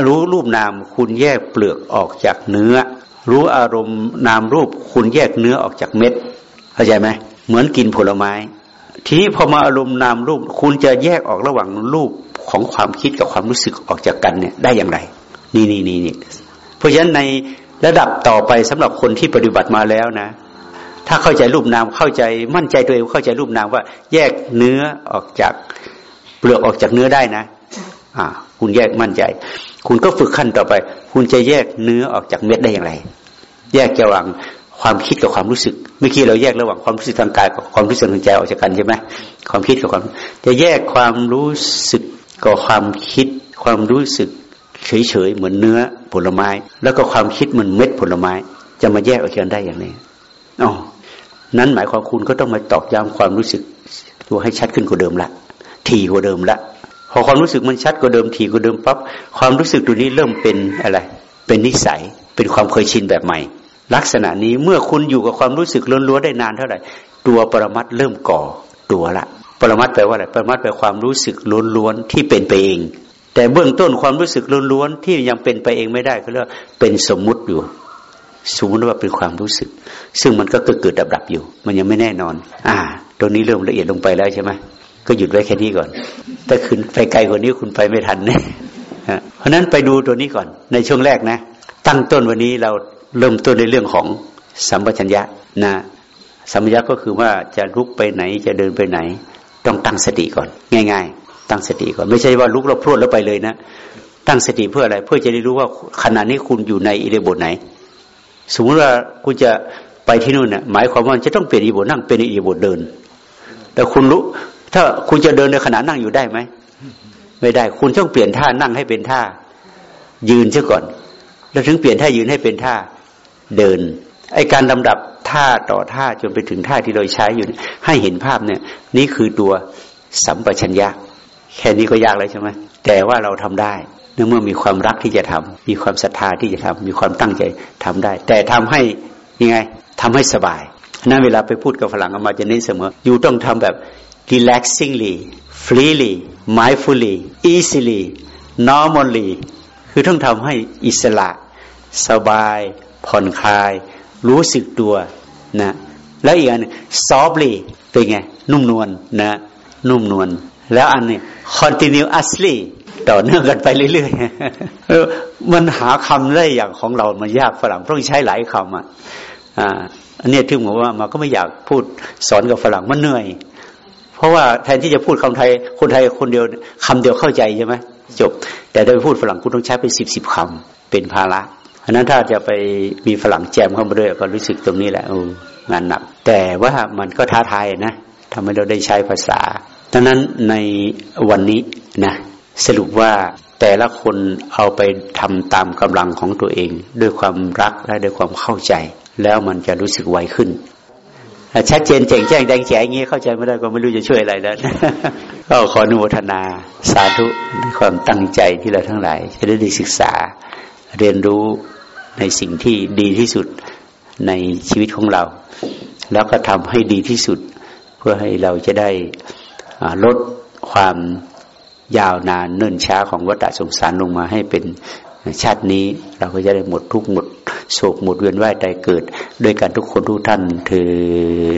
รู้รูปนาม คุณแยกเปลือกออกจากเนื้อ รู้อารมณ์นามรูป คุณแยกเนื้อออกจากเม็ดเข้าใจไหมเหมือนกินผลไม้ ทีนี้พอมาอารมณ์นามรูป คุณจะแยกออกระหว่างรูป ของความคิดกับความรู้สึกออกจากกันเนี่ยได้อย่างไร นี่นี่นี่นี่เพราะฉะนั้นในระดับต่อไปสำหรับคนที่ปฏิบัติมาแล้วนะ ถ้าเข้าใจรูปนามเข้าใจมั่นใจตัวเองเข้าใจรูปนามว่า แยกเนื้อออกจากเปลือกออกจากเนื้อได้นะอ่าคุณแยกมั่นใจ คุณก็ฝึกขั้นต่อไป คุณจะแยกเนื้อออกจากเม็ดได้อย่างไร แยกระหว่างความคิดกับความรู้สึก เมื่อกี้เราแยกระหว่างความรู้สึกทางกายกับความรู้สึกทางใจออกจากกันใช่ไหมความคิดกับความ จะแยกความรู้สึก กับความคิดความรู้สึกเฉยๆเหมือนเนื้อผลไม้ แล้วก็ความคิดเหมือนเม็ดผลไม้ จะมาแยกออกจากได้อย่างนี้อ๋อนั้นหมายความคุณก็ต้องมาตอกย้ำความรู้สึกตัวให้ชัดขึ้นกว่าเดิมละทีกว่าเดิมละพอความรู้สึกมันชัดกว่าเดิมทีกว่าเดิมปั๊บความรู้สึกตัวนี้เริ่มเป็นอะไร เป็นนิสัยเป็นความเคยชินแบบใหม่ ลักษณะนี้เมื่อคุณอยู่กับความรู้สึกล้วนๆได้นานเท่าไหร่ ตัวปรมัตเริ่มก่อตัวละ ปรมัตแปลว่าอะไรปรมัตแปลความรู้สึกล้วนๆที่เป็นไปเอง แต่เบื้องต้นความรู้สึกล้วนๆที่ยังเป็นไปเองไม่ได้ก็เรียกเป็นสมมุติอยู่ สมมติว่าเป็นความรู้สึก ซึ่งมันก็เกิดเกิดดับดับอยู่ มันยังไม่แน่นอน อ่า ตรงนี้เริ่มละเอียดลงไปแล้วใช่ไหมก็หยุดไว้แค่นี้ก่อนถ้าขึ้นไปไกลกว่านี้คุณไปไม่ทันน่เพราะนั้นไปดูตัวนี้ก่อน ในช่วงแรกนะ ตั้งต้นวันนี้เราเริ่มต้นในเรื่องของสัมปชัญญะนะสัมปชัญญะก็คือว่าจะลุกไปไหนจะเดินไปไหน ต้องตั้งสติก่อน ง่าย ๆ ตั้งสติก่อน ไม่ใช่ว่าลุกเราพรวดแล้วไปเลยนะตั้งสติเพื่ออะไร เพื่อจะได้รู้ว่าขณะนี้คุณอยู่ในอิเลบทไหน สมมติว่าคุณจะไปที่นู่นนะ่ะหมายความว่าจะต้องเปลี่ยนอิเลบทนั่งเป็นอิเลบทเดิน แต่คุณรู้ ถ้าคุณจะเดินในขณะนั่งอยู่ได้ไหมไม่ได้ คุณต้องเปลี่ยนท่านั่งให้เป็นท่า ยืนเสียก่อน แล้วถึงเปลี่ยนท่ายืนให้เป็นท่าเดินไอการลำดับ ท่าต่อท่าจนไปถึงท่าที่เราใช้อยู่ ให้เห็นภาพเนี่ย นี่คือตัวสัมปชัญญะ แค่นี้ก็ยากเลยใช่ไหมแต่ว่าเราทำได้เนื่อเมื่อมีความรักที่จะทำมีความศรัทธาที่จะทำมีความตั้งใจทำได้ แต่ทำให้ยังไงทำให้สบายนั้นเวลาไปพูดกับฝรั่งอามาจะเน้นเสมอ อยู่ต้องทำแบบ relaxingly freely mindfully easily normally คือต้องทำให้อิสระ สบาย ผ่อนคลาย รู้สึกตัว นะแล้วอีกอัน softly เป็นไง นุ่มนวลนะนุ่มนวลแล้วอันนี้ continuously ต่อเนื่องกันไปเรื่อยๆมันหาคำได้อย่างของเรามันยากฝรั่งต้องใช้หลายคำอะอ่าอันนี้ที่ผมว่ามันก็ไม่อยากพูดสอนกับฝรั่งมันเหนื่อย เพราะว่าแทนที่จะพูดคำไทยคนไทยคนเดียวคำเดียวเข้าใจใช่ไหมจบ แต่โดยพูดฝรั่งคุณต้องใช้เป็นสิบสิบคำเป็นภาระ อันนั้นถ้าจะไปมีฝรั่งแจมเข้ามาด้วยก็รู้สึกตรงนี้แหละงานหนัก แต่ว่ามันก็ท้าทายนะทำให้เราได้ใช้ภาษาดังนั้นในวันนี้นะสรุปว่าแต่ละคนเอาไปทำตามกำลังของตัวเอง ด้วยความรักและด้วยความเข้าใจ แล้วมันจะรู้สึกไวขึ้นชัดเจนแจ่งแจ้งแดงแฉงงี้เข้าใจไม่ได้ก็ไม่รู้จะช่วยอะไรแล้วก็ขออนุโมทนาสาธุความตั้งใจที่เราทั้งหลาย จะได้ศึกษาเรียนรู้ ในสิ่งที่ดีที่สุดในชีวิตของเรา แล้วก็ทำให้ดีที่สุด เพื่อให้เราจะได้ลดความยาวนานเนิ่นช้าของวัฏสงสารลงมาให้เป็นชาตินี้ เราก็จะได้หมดทุกหมดโศกหมดเวียนว่ายใจเกิด ด้วยกันทุกคนทุกท่านถือ